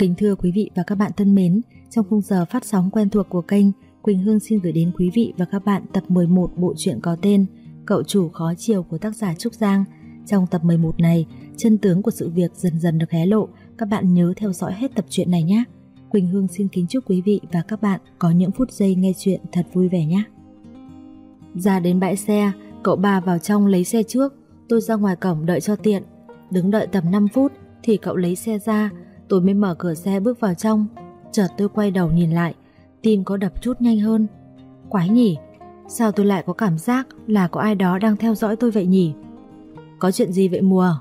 Kính thưa quý vị và các bạn thân mến, trong khung giờ phát sóng quen thuộc của kênh, Quỳnh Hương xin gửi đến quý vị và các bạn tập 11 bộ truyện có tên Cậu chủ khó chiều của tác giả Trúc Giang. Trong tập 11 này, chân tướng của sự việc dần dần được hé lộ, các bạn nhớ theo dõi hết tập truyện này nhé. Quỳnh Hương xin kính chúc quý vị và các bạn có những phút giây nghe chuyện thật vui vẻ nhé. Ra đến bãi xe, cậu ba vào trong lấy xe trước, tôi ra ngoài cổng đợi cho tiện. Đứng đợi tầm 5 phút thì cậu lấy xe ra, tôi mới mở cửa xe bước vào trong. Chợt tôi quay đầu nhìn lại, tim có đập chút nhanh hơn. Quái nhỉ, sao tôi lại có cảm giác là có ai đó đang theo dõi tôi vậy nhỉ? Có chuyện gì vậy mùa?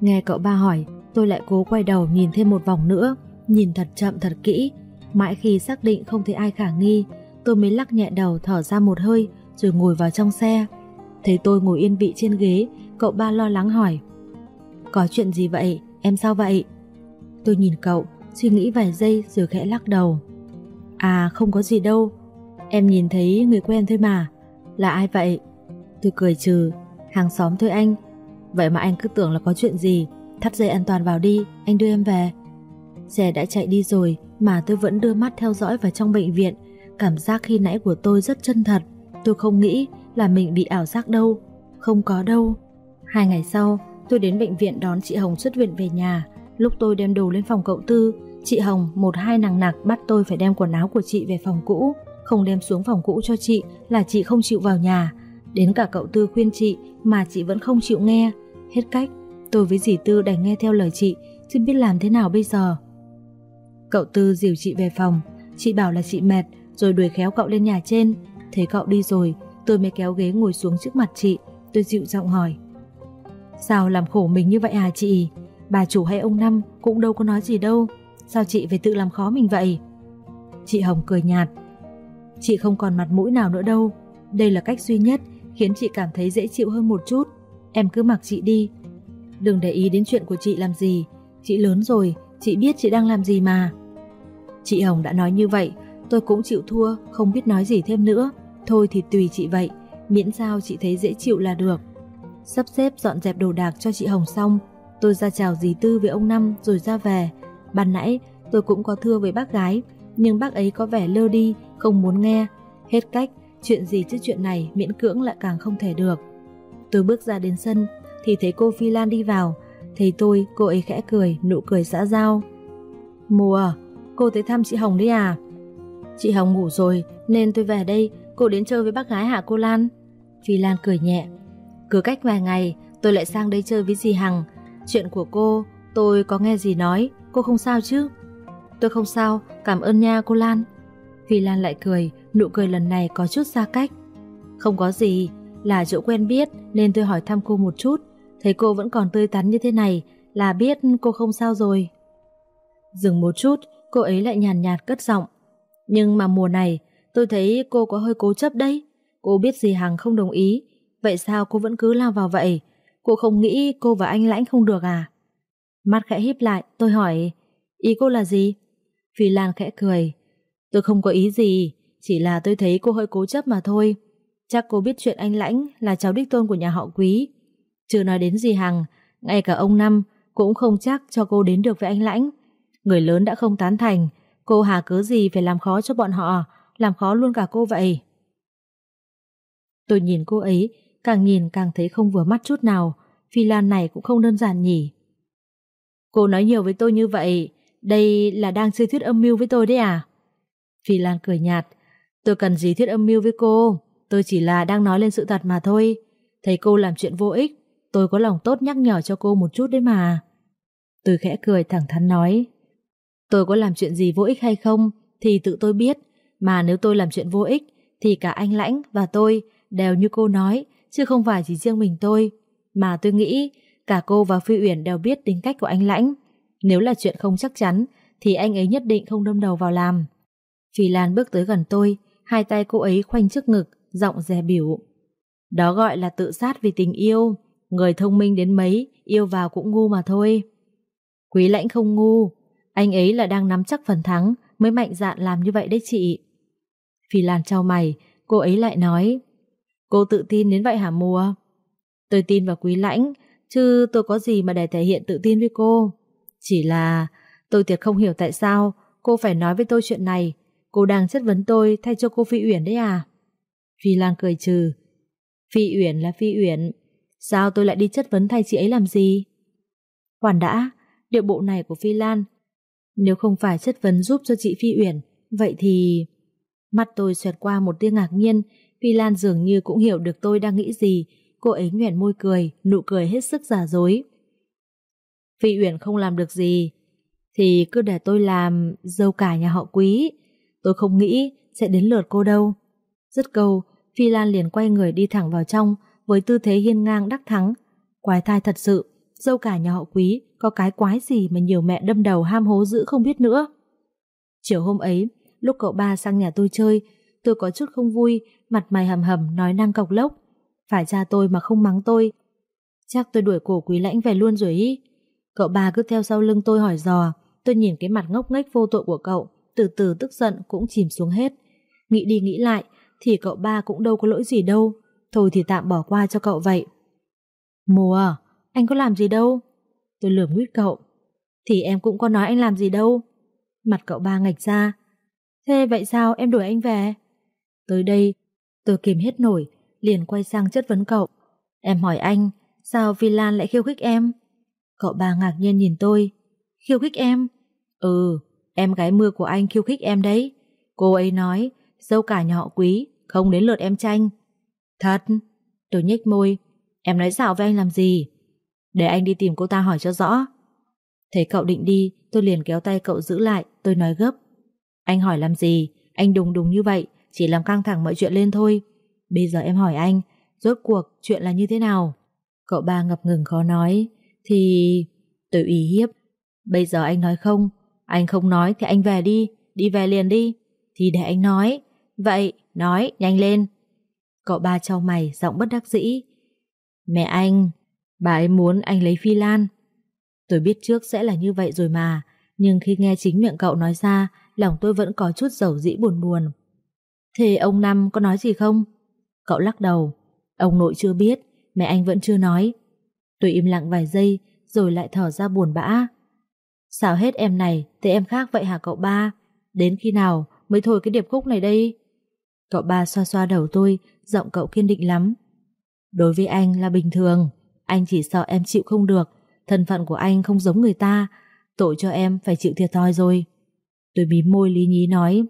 Nghe cậu ba hỏi, tôi lại cố quay đầu nhìn thêm một vòng nữa, nhìn thật chậm thật kỹ. Mãi khi xác định không thấy ai khả nghi, tôi mới lắc nhẹ đầu thở ra một hơi rồi ngồi vào trong xe. Thấy tôi ngồi yên vị trên ghế, cậu ba lo lắng hỏi. Có chuyện gì vậy? Em sao vậy? Tôi nhìn cậu, suy nghĩ vài giây rồi khẽ lắc đầu. À không có gì đâu, em nhìn thấy người quen thôi mà. Là ai vậy? Tôi cười trừ, hàng xóm thôi anh. Vậy mà anh cứ tưởng là có chuyện gì, thắt dây an toàn vào đi, anh đưa em về. Xe đã chạy đi rồi mà tôi vẫn đưa mắt theo dõi vào trong bệnh viện. Cảm giác khi nãy của tôi rất chân thật. Tôi không nghĩ là mình bị ảo giác đâu. Không có đâu. Hai ngày sau, tôi đến bệnh viện đón chị Hồng xuất viện về nhà. Lúc tôi đem đồ lên phòng cậu Tư, chị Hồng một hai nàng nặc bắt tôi phải đem quần áo của chị về phòng cũ. Không đem xuống phòng cũ cho chị là chị không chịu vào nhà. Đến cả cậu Tư khuyên chị mà chị vẫn không chịu nghe. Hết cách, tôi với dì Tư đành nghe theo lời chị, chứ biết làm thế nào bây giờ. Cậu Tư dìu chị về phòng, chị bảo là chị mệt rồi đuổi khéo cậu lên nhà trên. Thấy cậu đi rồi, tôi mới kéo ghế ngồi xuống trước mặt chị, tôi dịu giọng hỏi. Sao làm khổ mình như vậy à chị? Bà chủ hay ông Năm cũng đâu có nói gì đâu. Sao chị phải tự làm khó mình vậy? Chị Hồng cười nhạt. Chị không còn mặt mũi nào nữa đâu. Đây là cách duy nhất khiến chị cảm thấy dễ chịu hơn một chút. Em cứ mặc chị đi. Đừng để ý đến chuyện của chị làm gì. Chị lớn rồi, chị biết chị đang làm gì mà. Chị Hồng đã nói như vậy, tôi cũng chịu thua, không biết nói gì thêm nữa. Thôi thì tùy chị vậy, miễn sao chị thấy dễ chịu là được. Sắp xếp dọn dẹp đồ đạc cho chị Hồng xong, tôi ra chào dì Tư với ông Năm rồi ra về. Ban nãy tôi cũng có thưa với bác gái, nhưng bác ấy có vẻ lơ đi, không muốn nghe. Hết cách, chuyện gì chứ chuyện này miễn cưỡng lại càng không thể được. Tôi bước ra đến sân thì thấy cô Phi Lan đi vào, thấy tôi cô ấy khẽ cười, nụ cười xã giao. Mùa, cô tới thăm chị Hồng đấy à? Chị Hồng ngủ rồi nên tôi về đây, cô đến chơi với bác gái hả cô Lan? Phi Lan cười nhẹ. Cứ cách vài ngày tôi lại sang đây chơi với dì Hằng. Chuyện của cô tôi có nghe gì nói, cô không sao chứ? Tôi không sao, cảm ơn nha cô Lan. Phi Lan lại cười, nụ cười lần này có chút xa cách. Không có gì, là chỗ quen biết nên tôi hỏi thăm cô một chút. Thấy cô vẫn còn tươi tắn như thế này là biết cô không sao rồi. Dừng một chút, cô ấy lại nhàn nhạt, cất giọng. Nhưng mà mùa này, tôi thấy cô có hơi cố chấp đấy. Cô biết gì Hằng không đồng ý, vậy sao cô vẫn cứ lao vào vậy? Cô không nghĩ cô và anh Lãnh không được à? Mắt khẽ híp lại, tôi hỏi, ý cô là gì? Phi Lan khẽ cười. Tôi không có ý gì, chỉ là tôi thấy cô hơi cố chấp mà thôi. Chắc cô biết chuyện anh Lãnh là cháu đích tôn của nhà họ Quý. Chưa nói đến gì Hằng, ngay cả ông Năm cũng không chắc cho cô đến được với anh Lãnh. Người lớn đã không tán thành, cô hà cớ gì phải làm khó cho bọn họ, làm khó luôn cả cô vậy. Tôi nhìn cô ấy, càng nhìn càng thấy không vừa mắt chút nào, Phi Lan này cũng không đơn giản nhỉ. Cô nói nhiều với tôi như vậy, đây là đang chơi thuyết âm mưu với tôi đấy à? Phi Lan cười nhạt, tôi cần gì thuyết âm mưu với cô, tôi chỉ là đang nói lên sự thật mà thôi. Thấy cô làm chuyện vô ích, tôi có lòng tốt nhắc nhở cho cô một chút đấy mà. Tôi khẽ cười thẳng thắn nói, tôi có làm chuyện gì vô ích hay không thì tự tôi biết, mà nếu tôi làm chuyện vô ích thì cả anh Lãnh và tôi đều như cô nói, chứ không phải chỉ riêng mình tôi. Mà tôi nghĩ cả cô và Phi Uyển đều biết tính cách của anh Lãnh. Nếu là chuyện không chắc chắn thì anh ấy nhất định không đâm đầu vào làm. Phi Lan bước tới gần tôi, hai tay cô ấy khoanh trước ngực, giọng dè biểu. Đó gọi là tự sát vì tình yêu. Người thông minh đến mấy, yêu vào cũng ngu mà thôi. Quý lãnh không ngu, anh ấy là đang nắm chắc phần thắng mới mạnh dạn làm như vậy đấy chị. Phi Lan trao mày, cô ấy lại nói. Cô tự tin đến vậy hả mùa? Tôi tin vào quý lãnh, chứ tôi có gì mà để thể hiện tự tin với cô. Chỉ là Tôi thiệt không hiểu tại sao cô phải nói với tôi chuyện này. Cô đang chất vấn tôi thay cho cô Phi Uyển đấy à? Phi Lan cười trừ. Phi Uyển là Phi Uyển. Sao tôi lại đi chất vấn thay chị ấy làm gì? khoản đã, điệu bộ này của Phi Lan. Nếu không phải chất vấn giúp cho chị Phi Uyển, vậy thì... Mắt tôi xoẹt qua một tia ngạc nhiên, Phi Lan dường như cũng hiểu được tôi đang nghĩ gì. Cô ấy nhoẻn môi cười, nụ cười hết sức giả dối. Phi Uyển không làm được gì, thì cứ để tôi làm dâu cả nhà họ quý. Tôi không nghĩ sẽ đến lượt cô đâu. Dứt câu, Phi Lan liền quay người đi thẳng vào trong với tư thế hiên ngang đắc thắng. Quái thai thật sự, dâu cả nhà họ quý có cái quái gì mà nhiều mẹ đâm đầu ham hố dữ không biết nữa. Chiều hôm ấy, lúc cậu ba sang nhà tôi chơi, tôi có chút không vui, mặt mày hầm hầm nói năng cọc lốc. Phải cha tôi mà không mắng tôi. Chắc tôi đuổi cổ quý lãnh về luôn rồi ý. Cậu ba cứ theo sau lưng tôi hỏi dò, tôi nhìn cái mặt ngốc nghếch vô tội của cậu, từ từ tức giận cũng chìm xuống hết. Nghĩ đi nghĩ lại, thì cậu ba cũng đâu có lỗi gì đâu, thôi thì tạm bỏ qua cho cậu vậy. Mùa, anh có làm gì đâu? Tôi lườm nguyết cậu. Thì em cũng có nói anh làm gì đâu. Mặt cậu ba ngạch ra. Thế vậy sao em đuổi anh về? Tới đây, tôi kìm hết nổi, liền quay sang chất vấn cậu. Em hỏi anh, sao Vi Lan lại khiêu khích em? Cậu ba ngạc nhiên nhìn tôi. Khiêu khích em? Ừ, em gái mưa của anh khiêu khích em đấy. Cô ấy nói, dâu cả nhà họ quý, không đến lượt em tranh. Thật? Tôi nhếch môi. Em nói dạo với anh làm gì? Để anh đi tìm cô ta hỏi cho rõ. Thấy cậu định đi, tôi liền kéo tay cậu giữ lại, tôi nói gấp. Anh hỏi làm gì? Anh đùng đùng như vậy, chỉ làm căng thẳng mọi chuyện lên thôi. Bây giờ em hỏi anh, rốt cuộc chuyện là như thế nào? Cậu ba ngập ngừng khó nói, thì... Tôi ủy hiếp. Bây giờ anh nói không, anh không nói thì anh về đi, đi về liền đi. Thì để anh nói. Vậy, nói, nhanh lên. Cậu ba trao mày, giọng bất đắc dĩ. Mẹ anh, bà ấy muốn anh lấy Phi Lan. Tôi biết trước sẽ là như vậy rồi mà, nhưng khi nghe chính miệng cậu nói ra, lòng tôi vẫn có chút dầu dĩ buồn buồn. Thế ông Năm có nói gì không? Cậu lắc đầu. Ông nội chưa biết, mẹ anh vẫn chưa nói. Tôi im lặng vài giây, rồi lại thở ra buồn bã. Sao hết em này, thế em khác vậy hả cậu ba? Đến khi nào mới thôi cái điệp khúc này đây? Cậu ba xoa xoa đầu tôi, giọng cậu kiên định lắm. Đối với anh là bình thường, anh chỉ sợ em chịu không được, thân phận của anh không giống người ta, tội cho em phải chịu thiệt thòi rồi. Tôi bí môi lý nhí nói,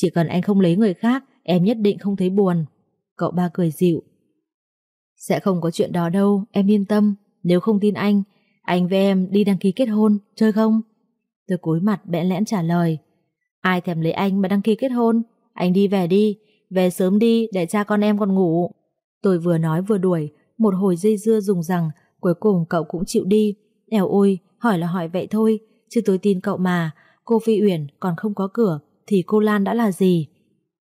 chỉ cần anh không lấy người khác, em nhất định không thấy buồn. Cậu ba cười dịu. Sẽ không có chuyện đó đâu, em yên tâm. Nếu không tin anh, anh với em đi đăng ký kết hôn, chơi không? Tôi cúi mặt bẽn lẽn trả lời. Ai thèm lấy anh mà đăng ký kết hôn? Anh đi về đi, về sớm đi để cha con em còn ngủ. Tôi vừa nói vừa đuổi, một hồi dây dưa dùng rằng, cuối cùng cậu cũng chịu đi. Eo ôi, hỏi là hỏi vậy thôi, chứ tôi tin cậu mà, cô Phi Uyển còn không có cửa, thì cô Lan đã là gì?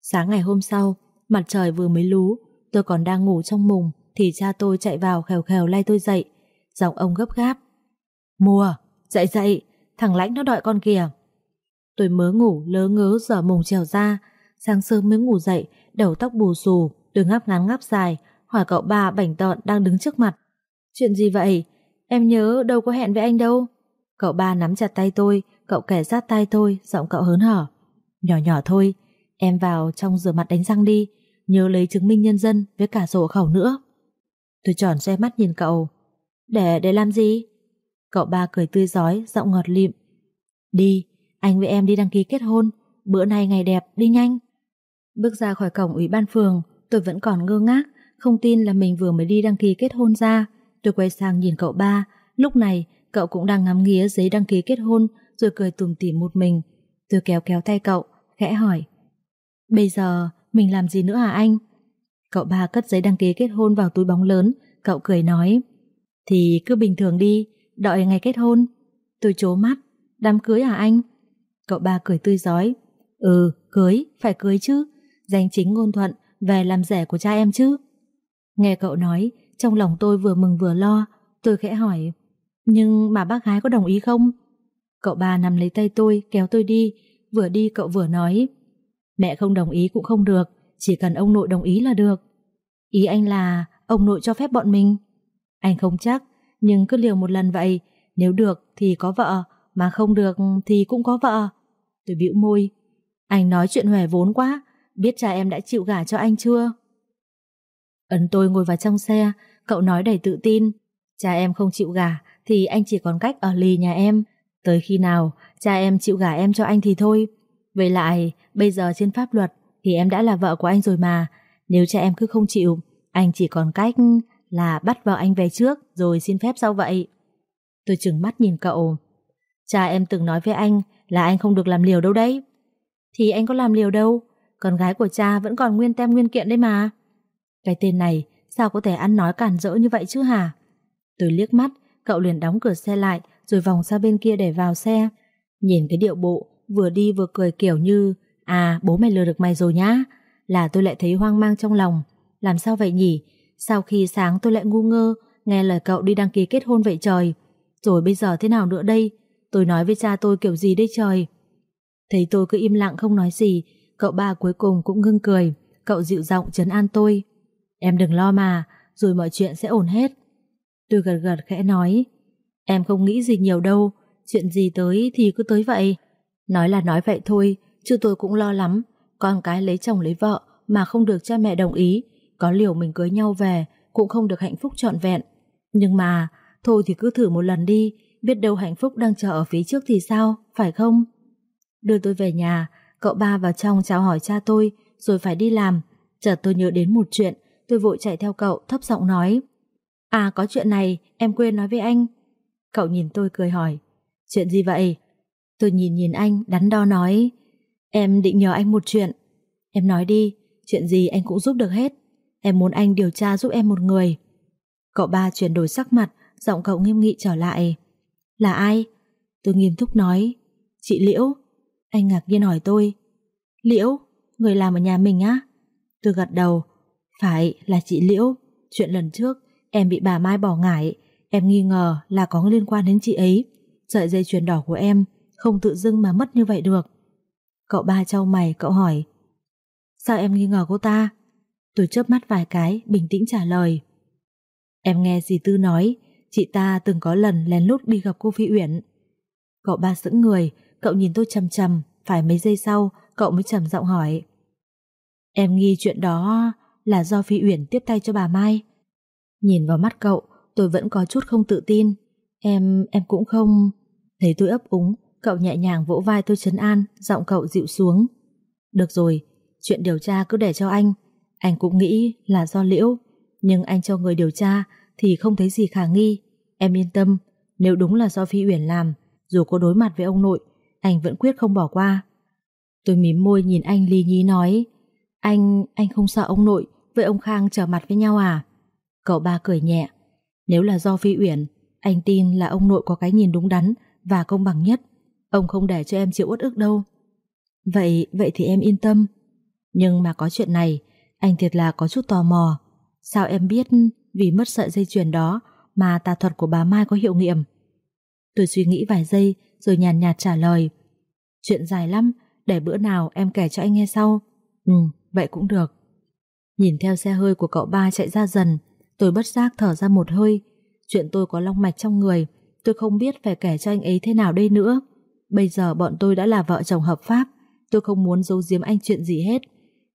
Sáng ngày hôm sau, mặt trời vừa mới lú, tôi còn đang ngủ trong mùng, thì cha tôi chạy vào khèo khèo lay tôi dậy. Giọng ông gấp gáp. Mùa, dậy dậy, thằng lãnh nó đợi con kìa. Tôi mới ngủ lớ ngớ giờ mùng trèo ra, sáng sớm mới ngủ dậy, đầu tóc bù xù, tôi ngáp ngắn ngáp dài, hỏi cậu ba bảnh tợn đang đứng trước mặt. Chuyện gì vậy? Em nhớ đâu có hẹn với anh đâu. Cậu ba nắm chặt tay tôi, cậu kẻ sát tay tôi, giọng cậu hớn hở. Nhỏ nhỏ thôi, em vào trong rửa mặt đánh răng đi, nhớ lấy chứng minh nhân dân với cả sổ khẩu nữa. Tôi tròn xe mắt nhìn cậu. Để, để làm gì? Cậu ba cười tươi giói, giọng ngọt lịm. Đi, anh với em đi đăng ký kết hôn, bữa nay ngày đẹp, đi nhanh. Bước ra khỏi cổng ủy ban phường, tôi vẫn còn ngơ ngác, không tin là mình vừa mới đi đăng ký kết hôn ra. Tôi quay sang nhìn cậu ba, lúc này cậu cũng đang ngắm nghía giấy đăng ký kết hôn rồi cười tủm tỉm một mình. Tôi kéo kéo tay cậu, khẽ hỏi. Bây giờ mình làm gì nữa hả anh? Cậu ba cất giấy đăng ký kết hôn vào túi bóng lớn, cậu cười nói. Thì cứ bình thường đi, đợi ngày kết hôn. Tôi chố mắt, đám cưới hả anh? Cậu ba cười tươi giói. Ừ, cưới, phải cưới chứ. Danh chính ngôn thuận, về làm rẻ của cha em chứ. Nghe cậu nói, trong lòng tôi vừa mừng vừa lo, tôi khẽ hỏi. Nhưng mà bác gái có đồng ý không? Cậu ba nắm lấy tay tôi, kéo tôi đi, vừa đi cậu vừa nói. Mẹ không đồng ý cũng không được, chỉ cần ông nội đồng ý là được. Ý anh là ông nội cho phép bọn mình. Anh không chắc, nhưng cứ liều một lần vậy, nếu được thì có vợ, mà không được thì cũng có vợ. Tôi bĩu môi. Anh nói chuyện hòe vốn quá, biết cha em đã chịu gả cho anh chưa? Ấn tôi ngồi vào trong xe, cậu nói đầy tự tin. Cha em không chịu gả thì anh chỉ còn cách ở lì nhà em. Tới khi nào cha em chịu gả em cho anh thì thôi. về lại, bây giờ trên pháp luật thì em đã là vợ của anh rồi mà. Nếu cha em cứ không chịu, anh chỉ còn cách là bắt vợ anh về trước rồi xin phép sau vậy. Tôi chừng mắt nhìn cậu. Cha em từng nói với anh là anh không được làm liều đâu đấy. Thì anh có làm liều đâu, con gái của cha vẫn còn nguyên tem nguyên kiện đấy mà. Cái tên này sao có thể ăn nói cản rỡ như vậy chứ hả? Tôi liếc mắt, cậu liền đóng cửa xe lại rồi vòng ra bên kia để vào xe. Nhìn cái điệu bộ, vừa đi vừa cười kiểu như À bố mày lừa được mày rồi nhá. Là tôi lại thấy hoang mang trong lòng. Làm sao vậy nhỉ? Sau khi sáng tôi lại ngu ngơ Nghe lời cậu đi đăng ký kết hôn vậy trời. Rồi bây giờ thế nào nữa đây? Tôi nói với cha tôi kiểu gì đây trời? Thấy tôi cứ im lặng không nói gì Cậu ba cuối cùng cũng ngưng cười. Cậu dịu giọng trấn an tôi. Em đừng lo mà Rồi mọi chuyện sẽ ổn hết. Tôi gật gật khẽ nói. Em không nghĩ gì nhiều đâu, Chuyện gì tới thì cứ tới vậy. Nói là nói vậy thôi, Chứ tôi cũng lo lắm. Con cái lấy chồng lấy vợ Mà không được cha mẹ đồng ý, Có liều mình cưới nhau về Cũng không được hạnh phúc trọn vẹn. Nhưng mà, Thôi thì cứ thử một lần đi, Biết đâu hạnh phúc đang chờ ở phía trước thì sao, Phải không? Đưa tôi về nhà, Cậu ba vào trong chào hỏi cha tôi, Rồi phải đi làm. Chợt tôi nhớ đến một chuyện, Tôi vội chạy theo cậu, thấp giọng nói. À có chuyện này, em quên nói với anh. Cậu nhìn tôi cười hỏi, Chuyện gì vậy Tôi nhìn nhìn anh, đắn đo nói, Em định nhờ anh một chuyện Em nói đi, Chuyện gì anh cũng giúp được hết Em muốn anh điều tra giúp em một người Cậu ba chuyển đổi sắc mặt, Giọng cậu nghiêm nghị trở lại, Là ai? Tôi nghiêm túc nói, Chị Liễu Anh ngạc nhiên hỏi tôi, Liễu? Người làm ở nhà mình á? Tôi gật đầu, Phải là chị Liễu Chuyện lần trước, em bị bà Mai bỏ ngải Em nghi ngờ là có liên quan đến chị ấy. Sợi dây chuyền đỏ của em Không tự dưng mà mất như vậy được. Cậu ba trao mày, cậu hỏi, Sao em nghi ngờ cô ta? Tôi chớp mắt vài cái, Bình tĩnh trả lời, Em nghe dì Tư nói, Chị ta từng có lần lén lút đi gặp cô Phi Uyển. Cậu ba sững người, Cậu nhìn tôi chầm chầm Phải mấy giây sau, cậu mới trầm giọng hỏi, Em nghi chuyện đó Là do Phi Uyển tiếp tay cho bà Mai? Nhìn vào mắt cậu Tôi vẫn có chút không tự tin Em, em cũng không Thấy tôi ấp úng Cậu nhẹ nhàng vỗ vai tôi chấn an, giọng cậu dịu xuống. Được rồi, chuyện điều tra cứ để cho anh. Anh cũng nghĩ là do liễu, nhưng anh cho người điều tra thì không thấy gì khả nghi. Em yên tâm, nếu đúng là do Phi Uyển làm, dù có đối mặt với ông nội, anh vẫn quyết không bỏ qua. Tôi mím môi nhìn anh ly nhí nói, anh, anh không sợ ông nội với ông Khang trở mặt với nhau à? Cậu ba cười nhẹ, nếu là do Phi Uyển, anh tin là ông nội có cái nhìn đúng đắn và công bằng nhất. Ông không để cho em chịu uất ức đâu. Vậy, vậy thì em yên tâm. Nhưng mà có chuyện này Anh thiệt là có chút tò mò. Sao em biết vì mất sợi dây chuyền đó Mà tà thuật của bà Mai có hiệu nghiệm? Tôi suy nghĩ vài giây Rồi nhàn nhạt trả lời. Chuyện dài lắm Để bữa nào em kể cho anh nghe sau. Ừ, vậy cũng được. Nhìn theo xe hơi của cậu ba chạy ra dần Tôi bất giác thở ra một hơi. Chuyện tôi có long mạch trong người Tôi không biết phải kể cho anh ấy thế nào đây nữa. Bây giờ bọn tôi đã là vợ chồng hợp pháp Tôi không muốn giấu giếm anh chuyện gì hết.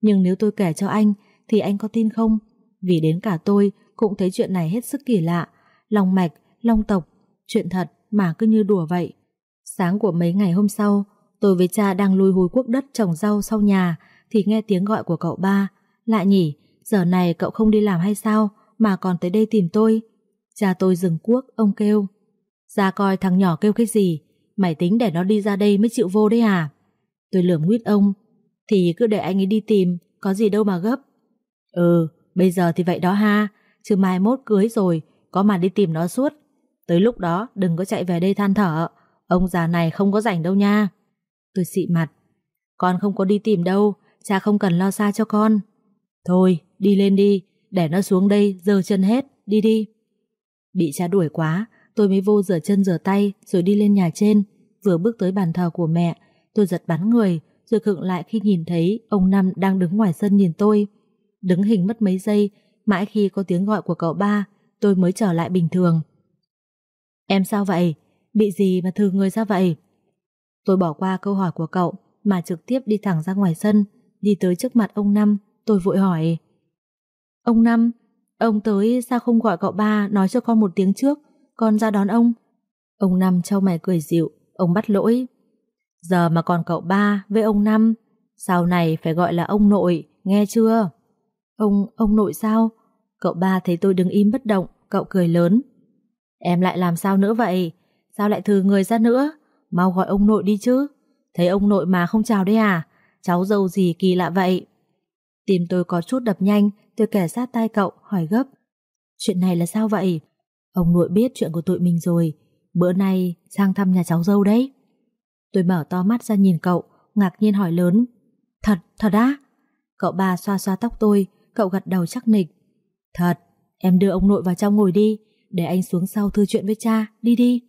Nhưng nếu tôi kể cho anh Thì anh có tin không? Vì đến cả tôi cũng thấy chuyện này hết sức kỳ lạ. Long mạch, long tộc Chuyện thật mà cứ như đùa vậy. Sáng của mấy ngày hôm sau Tôi với cha đang lùi hùi quốc đất trồng rau sau nhà Thì nghe tiếng gọi của cậu ba. Lạ nhỉ, giờ này cậu không đi làm hay sao? Mà còn tới đây tìm tôi Cha tôi dừng cuốc, ông kêu Ra coi thằng nhỏ kêu cái gì Mày tính để nó đi ra đây mới chịu vô đấy à? Tôi lườm nguyết ông. Thì cứ để anh ấy đi tìm, có gì đâu mà gấp. Ừ, bây giờ thì vậy đó ha. Chứ mai mốt cưới rồi, có mà đi tìm nó suốt. Tới lúc đó đừng có chạy về đây than thở. Ông già này không có rảnh đâu nha. Tôi xị mặt. Con không có đi tìm đâu, cha không cần lo xa cho con. Thôi, đi lên đi, để nó xuống đây, giơ chân hết, đi đi. Bị cha đuổi quá, tôi mới vô rửa chân rửa tay rồi đi lên nhà trên. Vừa bước tới bàn thờ của mẹ, tôi giật bắn người, rồi khựng lại khi nhìn thấy ông Năm đang đứng ngoài sân nhìn tôi. Đứng hình mất mấy giây, mãi khi có tiếng gọi của cậu ba, tôi mới trở lại bình thường. Em sao vậy? Bị gì mà thừ người ra vậy? Tôi bỏ qua câu hỏi của cậu mà trực tiếp đi thẳng ra ngoài sân, đi tới trước mặt ông Năm, tôi vội hỏi. Ông Năm, ông tới sao không gọi cậu ba nói cho con một tiếng trước, con ra đón ông. Ông Năm trao mày cười dịu, ông bắt lỗi. Giờ mà còn cậu ba với ông Năm, sau này phải gọi là ông nội, nghe chưa? Ông, ông nội sao? Cậu ba thấy tôi đứng im bất động, cậu cười lớn. Em lại làm sao nữa vậy? Sao lại thừa người ra nữa? Mau gọi ông nội đi chứ. Thấy ông nội mà không chào đấy à? Cháu dâu gì kỳ lạ vậy? Tim tôi có chút đập nhanh, tôi kẻ sát tai cậu, hỏi gấp. Chuyện này là sao vậy? Ông nội biết chuyện của tụi mình rồi. Bữa nay sang thăm nhà cháu dâu đấy. Tôi mở to mắt ra nhìn cậu, ngạc nhiên hỏi lớn. Thật, thật á? Cậu ba xoa xoa tóc tôi, cậu gật đầu chắc nịch. Thật, em đưa ông nội vào trong ngồi đi, để anh xuống sau thư chuyện với cha, đi đi.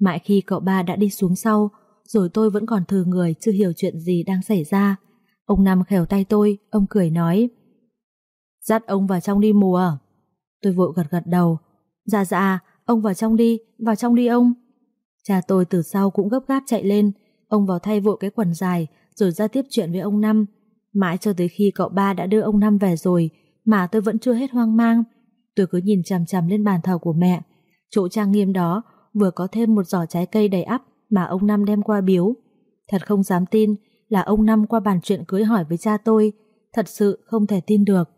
Mãi khi cậu ba đã đi xuống sau, rồi tôi vẫn còn thừa người chưa hiểu chuyện gì đang xảy ra. Ông Năm khều tay tôi, ông cười nói. Dắt ông vào trong đi mùa. Tôi vội gật gật đầu. Dạ dạ, ông vào trong đi, vào trong đi ông. Cha tôi từ sau cũng gấp gáp chạy lên, ông vào thay vội cái quần dài, rồi ra tiếp chuyện với ông Năm. Mãi cho tới khi cậu ba đã đưa ông Năm về rồi, mà tôi vẫn chưa hết hoang mang. Tôi cứ nhìn chằm chằm lên bàn thờ của mẹ. Chỗ trang nghiêm đó vừa có thêm một giỏ trái cây đầy ắp mà ông Năm đem qua biếu. Thật không dám tin là ông Năm qua bàn chuyện cưới hỏi với cha tôi. Thật sự không thể tin được.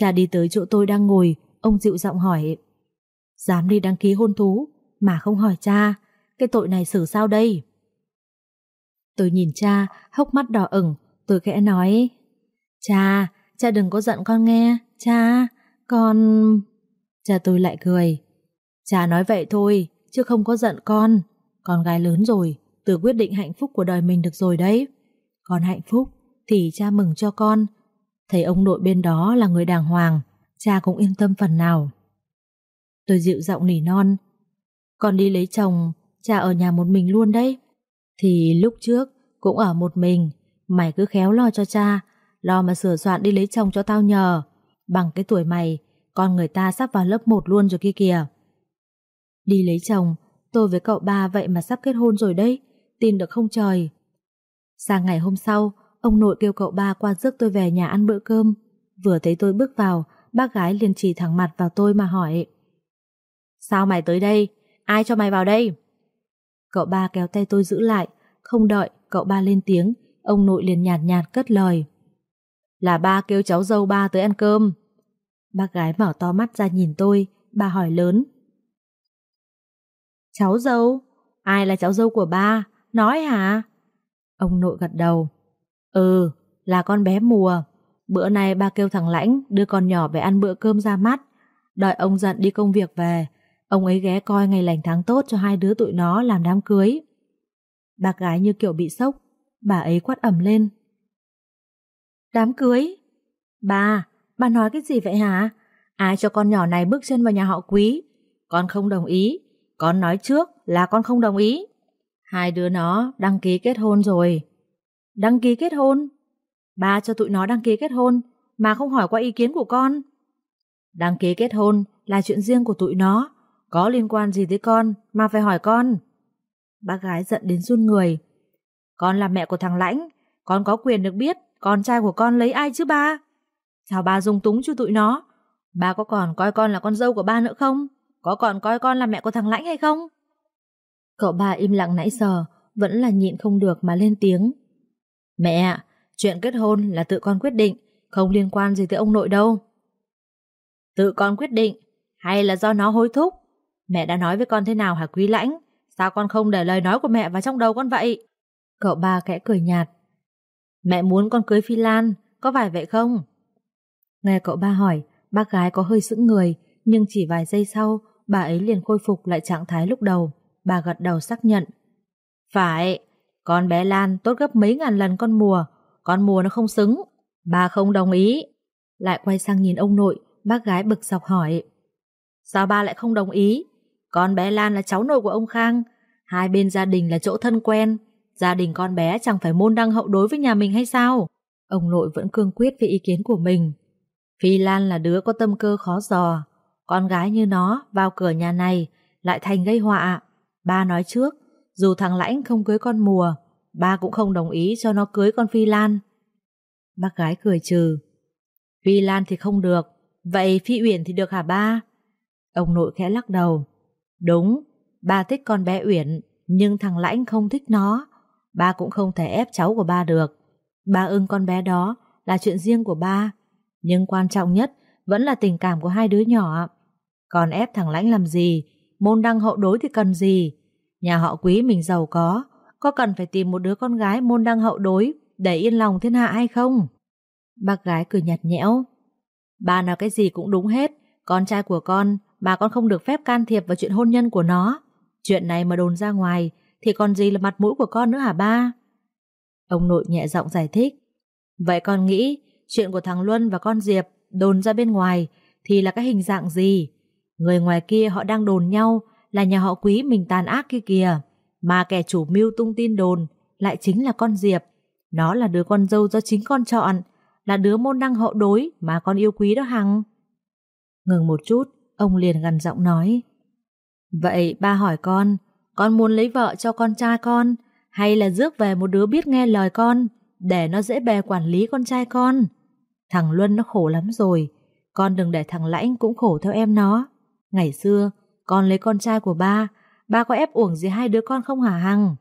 Cha đi tới chỗ tôi đang ngồi, ông dịu giọng hỏi. Dám đi đăng ký hôn thú mà không hỏi cha, cái tội này xử sao đây? Tôi nhìn cha, hốc mắt đỏ ửng, tôi khẽ nói. Cha, cha đừng có giận con nghe, cha, con... Cha tôi lại cười. Cha nói vậy thôi, chứ không có giận con. Con gái lớn rồi, tự quyết định hạnh phúc của đời mình được rồi đấy. Còn hạnh phúc thì cha mừng cho con. Thấy ông nội bên đó là người đàng hoàng, cha cũng yên tâm phần nào. Tôi dịu giọng nỉ non. Con đi lấy chồng, cha ở nhà một mình luôn đấy. Thì lúc trước cũng ở một mình, mày cứ khéo lo cho cha, lo mà sửa soạn đi lấy chồng cho tao nhờ. Bằng cái tuổi mày, con người ta sắp vào lớp 1 luôn rồi kia kìa. Đi lấy chồng, tôi với cậu ba vậy mà sắp kết hôn rồi đấy, tin được không trời. Sang ngày hôm sau, ông nội kêu cậu ba qua rước tôi về nhà ăn bữa cơm. Vừa thấy tôi bước vào, bác gái liền chỉ thẳng mặt vào tôi mà hỏi. Sao mày tới đây? Ai cho mày vào đây? Cậu ba kéo tay tôi giữ lại, không đợi cậu ba lên tiếng, ông nội liền nhạt nhạt cất lời. Là ba kêu cháu dâu ba tới ăn cơm. Bác gái mở to mắt ra nhìn tôi, bà hỏi lớn. Cháu dâu? Ai là cháu dâu của ba? Nói hả? Ông nội gật đầu. Ừ, là con bé mùa. Bữa nay ba kêu thằng Lãnh đưa con nhỏ về ăn bữa cơm ra mắt. Đợi ông giận đi công việc về, ông ấy ghé coi ngày lành tháng tốt cho hai đứa tụi nó làm đám cưới. Bác gái như kiểu bị sốc, bà ấy quát ẩm lên. Đám cưới? Bà, bà nói cái gì vậy hả? Ai cho con nhỏ này bước chân vào nhà họ quý? Con không đồng ý. Con nói trước là con không đồng ý. Hai đứa nó đăng ký kết hôn rồi. Đăng ký kết hôn? Ba cho tụi nó đăng ký kết hôn mà không hỏi qua ý kiến của con. Đăng ký kết hôn là chuyện riêng của tụi nó. Có liên quan gì tới con mà phải hỏi con. Bác gái giận đến run người. Con là mẹ của thằng Lãnh. Con có quyền được biết con trai của con lấy ai chứ ba? Sao ba dung túng cho tụi nó? Ba có còn coi con là con dâu của ba nữa không? Có còn coi con là mẹ của thằng Lãnh hay không? Cậu ba im lặng nãy giờ, vẫn là nhịn không được mà lên tiếng. Mẹ, chuyện kết hôn là tự con quyết định, không liên quan gì tới ông nội đâu. Tự con quyết định, hay là do nó hối thúc? Mẹ đã nói với con thế nào hả quý lãnh? Sao con không để lời nói của mẹ vào trong đầu con vậy? Cậu ba kẽ cười nhạt. Mẹ muốn con cưới Phi Lan, có phải vậy không? Nghe cậu ba hỏi, bác gái có hơi sững người, nhưng chỉ vài giây sau, bà ấy liền khôi phục lại trạng thái lúc đầu. Bà gật đầu xác nhận. Phải, con bé Lan tốt gấp mấy ngàn lần con mùa, con mùa nó không xứng. Bà không đồng ý. Lại quay sang nhìn ông nội, bác gái bực dọc hỏi. Sao ba lại không đồng ý? Con bé Lan là cháu nội của ông Khang, hai bên gia đình là chỗ thân quen, gia đình con bé chẳng phải môn đăng hậu đối với nhà mình hay sao? Ông nội vẫn cương quyết về ý kiến của mình. Phi Lan là đứa có tâm cơ khó dò, con gái như nó vào cửa nhà này lại thành gây họa. ba nói trước, dù thằng Lãnh không cưới con mùa, ba cũng không đồng ý cho nó cưới con Phi Lan. Bác gái cười trừ. Phi Lan thì không được, vậy Phi Uyển thì được hả ba? Ông nội khẽ lắc đầu. Đúng, ba thích con bé Uyển, nhưng thằng Lãnh không thích nó. Ba cũng không thể ép cháu của ba được. Ba ưng con bé đó là chuyện riêng của ba. Nhưng quan trọng nhất vẫn là tình cảm của hai đứa nhỏ. Còn ép thằng Lãnh làm gì? Môn đăng hậu đối thì cần gì? Nhà họ quý mình giàu có, có cần phải tìm một đứa con gái môn đăng hậu đối để yên lòng thiên hạ hay không? Bác gái cười nhạt nhẽo. Bà nói cái gì cũng đúng hết, con trai của con mà con không được phép can thiệp vào chuyện hôn nhân của nó. Chuyện này mà đồn ra ngoài thì còn gì là mặt mũi của con nữa hả ba? Ông nội nhẹ giọng giải thích. Vậy con nghĩ chuyện của thằng Luân và con Diệp đồn ra bên ngoài thì là cái hình dạng gì? Người ngoài kia họ đang đồn nhau là nhà họ quý mình tàn ác kia kìa. Mà kẻ chủ mưu tung tin đồn lại chính là con Diệp. Nó là đứa con dâu do chính con chọn, là đứa môn đăng hậu đối mà con yêu quý đó Hằng. Ngừng một chút, ông liền gần giọng nói. Vậy ba hỏi con, con muốn lấy vợ cho con trai con hay là rước về một đứa biết nghe lời con để nó dễ bè quản lý con trai con? Thằng Luân nó khổ lắm rồi, con đừng để thằng Lãnh cũng khổ theo em nó. Ngày xưa, con lấy con trai của ba, ba có ép uổng gì hai đứa con không hả Hằng?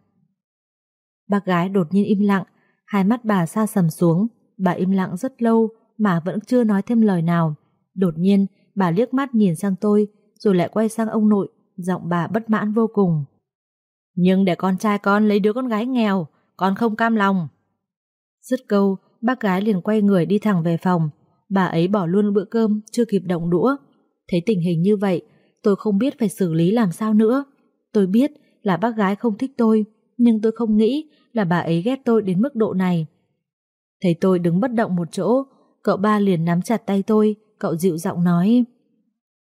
Bác gái đột nhiên im lặng, hai mắt bà xa sầm xuống, bà im lặng rất lâu mà vẫn chưa nói thêm lời nào. Đột nhiên, bà liếc mắt nhìn sang tôi, rồi lại quay sang ông nội, giọng bà bất mãn vô cùng. Nhưng để con trai con lấy đứa con gái nghèo, con không cam lòng. Dứt câu, bác gái liền quay người đi thẳng về phòng. Bà ấy bỏ luôn bữa cơm, chưa kịp động đũa. Thấy tình hình như vậy, tôi không biết phải xử lý làm sao nữa. Tôi biết là bác gái không thích tôi, nhưng tôi không nghĩ là bà ấy ghét tôi đến mức độ này. Thấy tôi đứng bất động một chỗ, cậu ba liền nắm chặt tay tôi, cậu dịu giọng nói.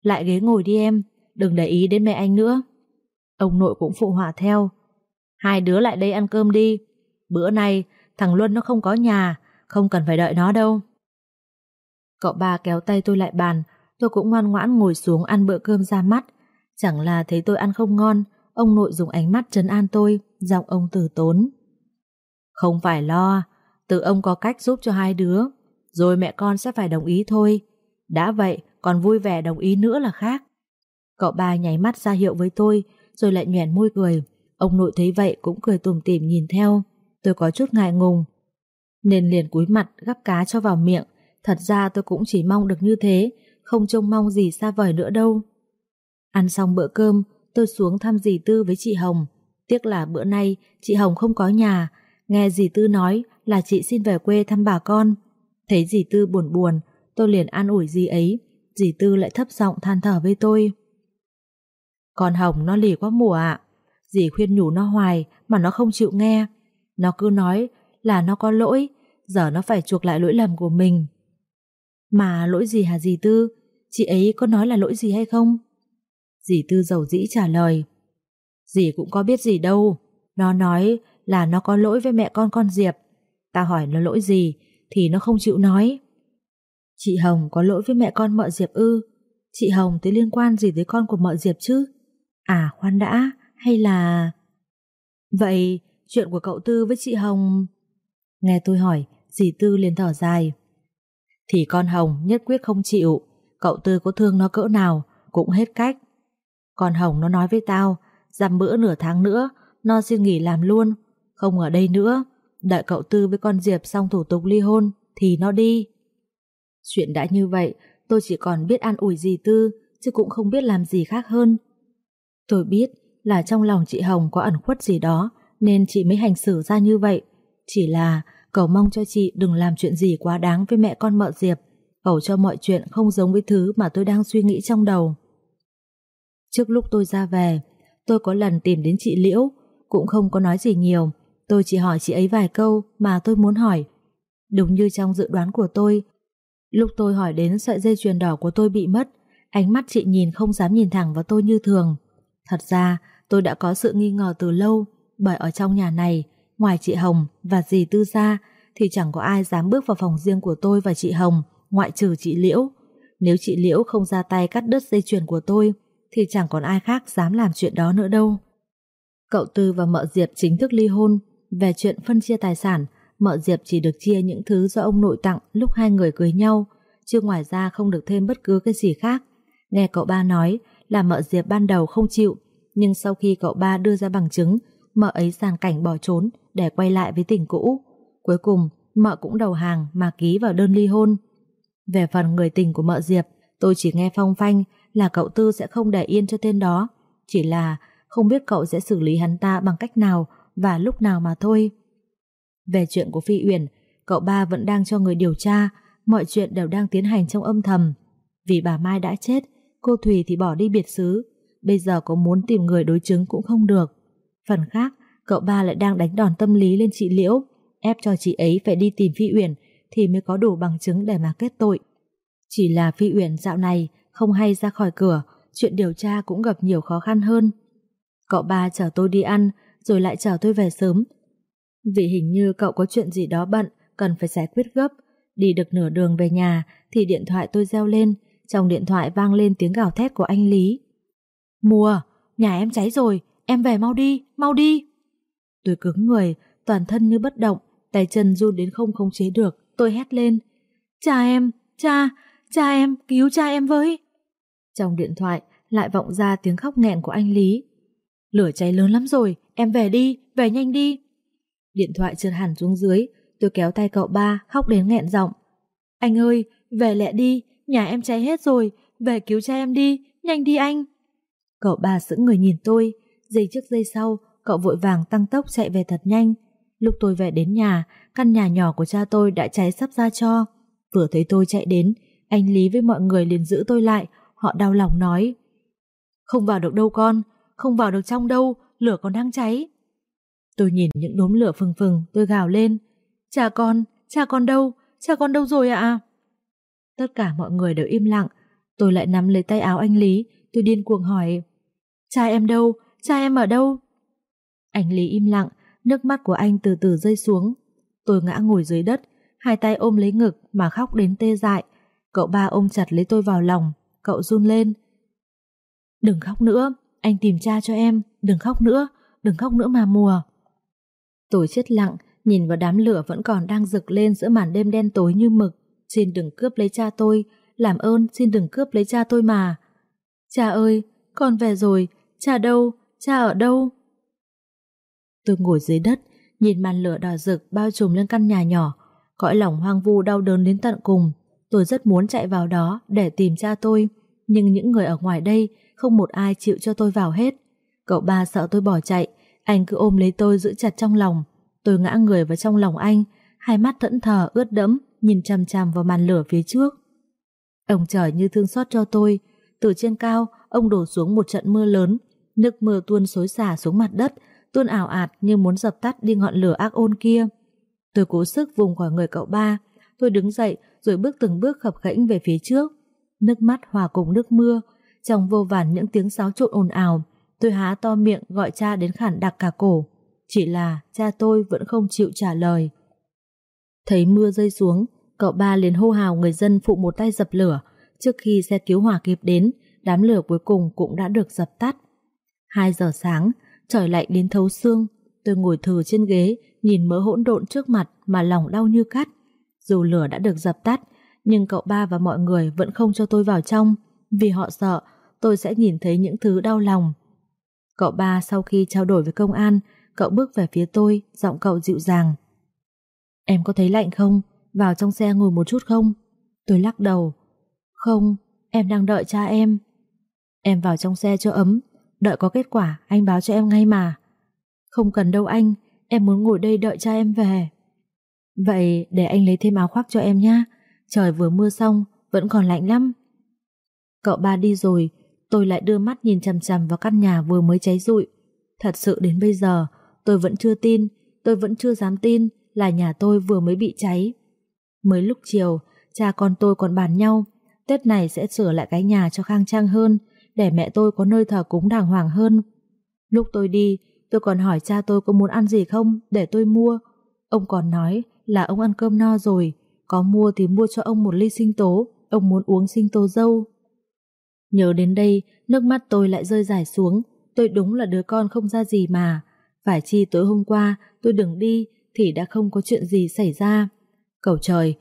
Lại ghế ngồi đi em, đừng để ý đến mẹ anh nữa. Ông nội cũng phụ họa theo. Hai đứa lại đây ăn cơm đi. Bữa nay thằng Luân nó không có nhà, không cần phải đợi nó đâu. Cậu ba kéo tay tôi lại bàn, tôi cũng ngoan ngoãn ngồi xuống ăn bữa cơm ra mắt. Chẳng là thấy tôi ăn không ngon, ông nội dùng ánh mắt trấn an tôi, giọng ông từ tốn. Không phải lo, tự ông có cách giúp cho hai đứa, rồi mẹ con sẽ phải đồng ý thôi. Đã vậy, còn vui vẻ đồng ý nữa là khác. Cậu ba nháy mắt ra hiệu với tôi, rồi lại nhoẻn môi cười. Ông nội thấy vậy cũng cười tủm tỉm nhìn theo. Tôi có chút ngại ngùng, nên liền cúi mặt gắp cá cho vào miệng. Thật ra tôi cũng chỉ mong được như thế, không trông mong gì xa vời nữa đâu. Ăn xong bữa cơm, tôi xuống thăm dì Tư với chị Hồng. Tiếc là bữa nay chị Hồng không có nhà, nghe dì Tư nói là chị xin về quê thăm bà con. Thấy dì Tư buồn buồn, tôi liền an ủi dì ấy, dì Tư lại thấp giọng than thở với tôi. Con Hồng nó lì quá mùa ạ. Dì khuyên nhủ nó hoài mà nó không chịu nghe. Nó cứ nói là nó có lỗi, giờ nó phải chuộc lại lỗi lầm của mình. Mà lỗi gì hả dì Tư? Chị ấy có nói là lỗi gì hay không? Dì Tư giàu dĩ trả lời. Dì cũng có biết gì đâu. Nó nói là nó có lỗi với mẹ con con Diệp. Ta hỏi nó lỗi gì thì nó không chịu nói. Chị Hồng có lỗi với mẹ con mợ Diệp ư? Chị Hồng tới liên quan gì tới con của mợ Diệp chứ? À khoan đã, hay là... Vậy chuyện của cậu Tư với chị Hồng... Nghe tôi hỏi, dì Tư liền thở dài. Thì con Hồng nhất quyết không chịu, cậu Tư có thương nó cỡ nào, cũng hết cách. còn Hồng nó nói với tao, dằm bữa nửa tháng nữa, nó xin nghỉ làm luôn, không ở đây nữa, đợi cậu Tư với con Diệp xong thủ tục ly hôn, thì nó đi. Chuyện đã như vậy, tôi chỉ còn biết an ủi dì Tư, chứ cũng không biết làm gì khác hơn. Tôi biết là trong lòng chị Hồng có ẩn khuất gì đó, nên chị mới hành xử ra như vậy. Chỉ là cầu mong cho chị đừng làm chuyện gì quá đáng với mẹ con mợ Diệp, cầu cho mọi chuyện không giống với thứ mà tôi đang suy nghĩ trong đầu. Trước lúc tôi ra về, tôi có lần tìm đến chị Liễu, cũng không có nói gì nhiều, tôi chỉ hỏi chị ấy vài câu mà tôi muốn hỏi. Đúng như trong dự đoán của tôi, lúc tôi hỏi đến sợi dây chuyền đỏ của tôi bị mất, ánh mắt chị nhìn không dám nhìn thẳng vào tôi như thường. Thật ra, tôi đã có sự nghi ngờ từ lâu, bởi ở trong nhà này, ngoài chị Hồng và dì Tư gia, thì chẳng có ai dám bước vào phòng riêng của tôi và chị Hồng, ngoại trừ chị Liễu. Nếu chị Liễu không ra tay cắt đứt dây chuyền của tôi, thì chẳng còn ai khác dám làm chuyện đó nữa đâu. Cậu Tư và mợ Diệp chính thức ly hôn. Về chuyện phân chia tài sản, mợ Diệp chỉ được chia những thứ do ông nội tặng lúc hai người cưới nhau, chứ ngoài ra không được thêm bất cứ cái gì khác. Nghe cậu ba nói là mợ Diệp ban đầu không chịu, nhưng sau khi cậu ba đưa ra bằng chứng, mợ ấy sàn cảnh bỏ trốn để quay lại với tình cũ. Cuối cùng, mợ cũng đầu hàng mà ký vào đơn ly hôn. Về phần người tình của mợ Diệp, tôi chỉ nghe phong phanh là cậu Tư sẽ không để yên cho tên đó. Chỉ là không biết cậu sẽ xử lý hắn ta bằng cách nào và lúc nào mà thôi. Về chuyện của Phi Uyển, cậu ba vẫn đang cho người điều tra, mọi chuyện đều đang tiến hành trong âm thầm. Vì bà Mai đã chết, cô Thùy thì bỏ đi biệt xứ, bây giờ có muốn tìm người đối chứng cũng không được. Phần khác, cậu ba lại đang đánh đòn tâm lý lên chị Liễu, ép cho chị ấy phải đi tìm Phi Uyển thì mới có đủ bằng chứng để mà kết tội. Chỉ là Phi Uyển dạo này không hay ra khỏi cửa, chuyện điều tra cũng gặp nhiều khó khăn hơn. Cậu ba chở tôi đi ăn, rồi lại chở tôi về sớm. Vì hình như cậu có chuyện gì đó bận, cần phải giải quyết gấp. Đi được nửa đường về nhà thì điện thoại tôi reo lên, trong điện thoại vang lên tiếng gào thét của anh Lý. Mùa, nhà em cháy rồi, em về mau đi, mau đi. Tôi cứng người, toàn thân như bất động, tay chân run đến không khống chế được, tôi hét lên. Cha em, cha, cha em, cứu cha em với. Trong điện thoại lại vọng ra tiếng khóc nghẹn của anh Lý. Lửa cháy lớn lắm rồi, em về đi, về nhanh đi. Điện thoại trượt hẳn xuống dưới, tôi kéo tay cậu ba, khóc đến nghẹn giọng. Anh ơi, về lẹ đi, nhà em cháy hết rồi, về cứu cha em đi, nhanh đi anh. Cậu ba sững người nhìn tôi, giây trước giây sau, cậu vội vàng tăng tốc chạy về thật nhanh. Lúc tôi về đến nhà, căn nhà nhỏ của cha tôi đã cháy sắp ra cho. Vừa thấy tôi chạy đến, anh Lý với mọi người liền giữ tôi lại, họ đau lòng nói. Không vào được đâu con, không vào được trong đâu, lửa còn đang cháy. Tôi nhìn những đốm lửa phừng phừng, tôi gào lên. Cha con, cha con đâu, cha con đâu rồi ạ? Tất cả mọi người đều im lặng, tôi lại nắm lấy tay áo anh Lý, tôi điên cuồng hỏi. Cha em đâu, cha em ở đâu? Anh Lý im lặng, nước mắt của anh từ từ rơi xuống. Tôi ngã ngồi dưới đất, hai tay ôm lấy ngực mà khóc đến tê dại. Cậu ba ôm chặt lấy tôi vào lòng, cậu run lên. Đừng khóc nữa, anh tìm cha cho em, đừng khóc nữa, đừng khóc nữa mà mùa. Tôi chết lặng, nhìn vào đám lửa vẫn còn đang rực lên giữa màn đêm đen tối như mực. Xin đừng cướp lấy cha tôi, làm ơn xin đừng cướp lấy cha tôi mà. Cha ơi, con về rồi, cha đâu, cha ở đâu? Tôi ngồi dưới đất, nhìn màn lửa đỏ rực bao trùm lên căn nhà nhỏ, cõi lòng hoang vu đau đớn đến tận cùng. Tôi rất muốn chạy vào đó để tìm cha tôi, nhưng những người ở ngoài đây không một ai chịu cho tôi vào hết. Cậu ba sợ tôi bỏ chạy, anh cứ ôm lấy tôi giữ chặt trong lòng. Tôi ngã người vào trong lòng anh, hai mắt thẫn thờ ướt đẫm, nhìn chằm chằm vào màn lửa phía trước. Ông trời như thương xót cho tôi, từ trên cao, ông đổ xuống một trận mưa lớn, nước mưa tuôn xối xả xuống mặt đất, tuôn ảo ạt như muốn dập tắt đi ngọn lửa ác ôn kia. Tôi cố sức vùng khỏi người cậu ba, tôi đứng dậy rồi bước từng bước khập khẽnh về phía trước. Nước mắt hòa cùng nước mưa, trong vô vàn những tiếng xáo trộn ồn ào, tôi há to miệng gọi cha đến khản đặc cả cổ. Chỉ là cha tôi vẫn không chịu trả lời. Thấy mưa rơi xuống, cậu ba liền hô hào người dân phụ một tay dập lửa. Trước khi xe cứu hỏa kịp đến, đám lửa cuối cùng cũng đã được dập tắt. 2 giờ sáng, trời lạnh đến thấu xương. Tôi ngồi thừ trên ghế, nhìn mớ hỗn độn trước mặt mà lòng đau như cắt. Dù lửa đã được dập tắt, nhưng cậu ba và mọi người vẫn không cho tôi vào trong, vì họ sợ tôi sẽ nhìn thấy những thứ đau lòng. Cậu ba sau khi trao đổi với công an, cậu bước về phía tôi, giọng cậu dịu dàng. Em có thấy lạnh không? Vào trong xe ngồi một chút không? Tôi lắc đầu. Không, em đang đợi cha em. Em vào trong xe cho ấm, đợi có kết quả anh báo cho em ngay mà. Không cần đâu anh, em muốn ngồi đây đợi cha em về. Vậy để anh lấy thêm áo khoác cho em nhé. Trời vừa mưa xong, vẫn còn lạnh lắm. Cậu ba đi rồi, tôi lại đưa mắt nhìn chằm chằm vào căn nhà vừa mới cháy rụi. Thật sự đến bây giờ, tôi vẫn chưa tin, tôi vẫn chưa dám tin là nhà tôi vừa mới bị cháy. Mới lúc chiều, cha con tôi còn bàn nhau, Tết này sẽ sửa lại cái nhà cho khang trang hơn, để mẹ tôi có nơi thờ cúng đàng hoàng hơn. Lúc tôi đi, tôi còn hỏi cha tôi có muốn ăn gì không để tôi mua. Ông còn nói là ông ăn cơm no rồi, có mua thì mua cho ông một ly sinh tố, ông muốn uống sinh tố dâu. Nhớ đến đây, nước mắt tôi lại rơi dài xuống. tôi đúng là đứa con không ra gì mà. Phải chi tối hôm qua tôi đừng đi thì đã không có chuyện gì xảy ra. Cầu trời,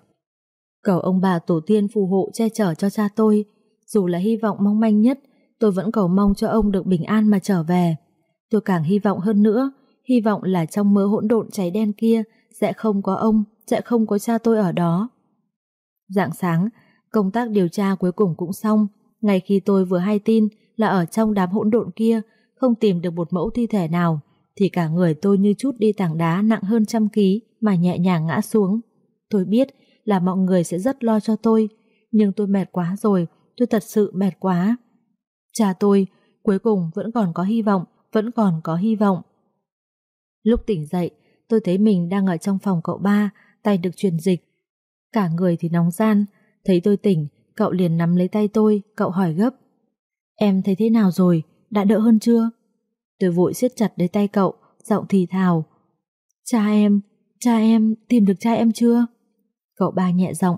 cầu ông bà tổ tiên phù hộ che chở cho cha tôi. Dù là hy vọng mong manh nhất, tôi vẫn cầu mong cho ông được bình an mà trở về. Tôi càng hy vọng hơn nữa, hy vọng là trong mớ hỗn độn cháy đen kia sẽ không có ông, sẽ không có cha tôi ở đó. Dạng sáng, công tác điều tra cuối cùng cũng xong. Ngay khi tôi vừa hay tin là ở trong đám hỗn độn kia không tìm được một mẫu thi thể nào, thì cả người tôi như chút đi tảng đá nặng hơn trăm ký mà nhẹ nhàng ngã xuống. Tôi biết là mọi người sẽ rất lo cho tôi, nhưng tôi mệt quá rồi, tôi thật sự mệt quá. Cha tôi cuối cùng vẫn còn có hy vọng, vẫn còn có hy vọng. Lúc tỉnh dậy, tôi thấy mình đang ở trong phòng cậu ba, tay được truyền dịch. Cả người thì nóng gian, thấy tôi tỉnh, cậu liền nắm lấy tay tôi, cậu hỏi gấp. Em thấy thế nào rồi, đã đỡ hơn chưa? Tôi vội siết chặt lấy tay cậu, giọng thì thào. Cha em, cha em, tìm được cha em chưa? Cậu ba nhẹ giọng.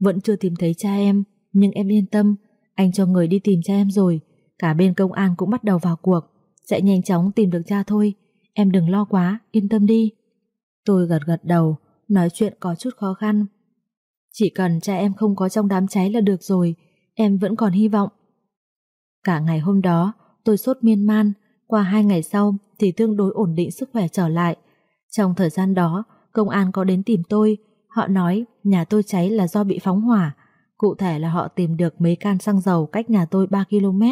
Vẫn chưa tìm thấy cha em, nhưng em yên tâm, anh cho người đi tìm cha em rồi. Cả bên công an cũng bắt đầu vào cuộc, sẽ nhanh chóng tìm được cha thôi. Em đừng lo quá, yên tâm đi. Tôi gật gật đầu, nói chuyện có chút khó khăn. Chỉ cần cha em không có trong đám cháy là được rồi, em vẫn còn hy vọng. Cả ngày hôm đó, tôi sốt miên man, qua hai ngày sau thì tương đối ổn định sức khỏe trở lại. Trong thời gian đó, công an có đến tìm tôi, họ nói nhà tôi cháy là do bị phóng hỏa, cụ thể là họ tìm được mấy can xăng dầu cách nhà tôi 3 km.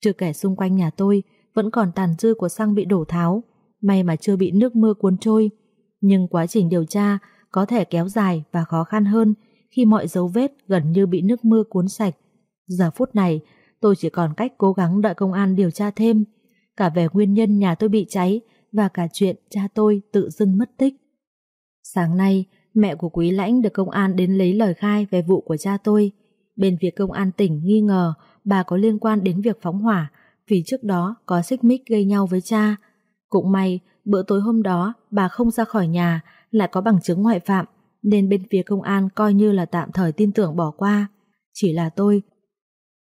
Trừ kể xung quanh nhà tôi vẫn còn tàn dư của xăng bị đổ tháo, may mà chưa bị nước mưa cuốn trôi. Nhưng quá trình điều tra có thể kéo dài và khó khăn hơn khi mọi dấu vết gần như bị nước mưa cuốn sạch. Giờ phút này, tôi chỉ còn cách cố gắng đợi công an điều tra thêm, cả về nguyên nhân nhà tôi bị cháy và cả chuyện cha tôi tự dưng mất tích. Sáng nay, mẹ của Quý Lãnh được công an đến lấy lời khai về vụ của cha tôi. Bên phía công an tỉnh nghi ngờ bà có liên quan đến việc phóng hỏa vì trước đó có xích mích gây nhau với cha. Cũng may, bữa tối hôm đó bà không ra khỏi nhà lại có bằng chứng ngoại phạm nên bên phía công an coi như là tạm thời tin tưởng bỏ qua. Chỉ là tôi,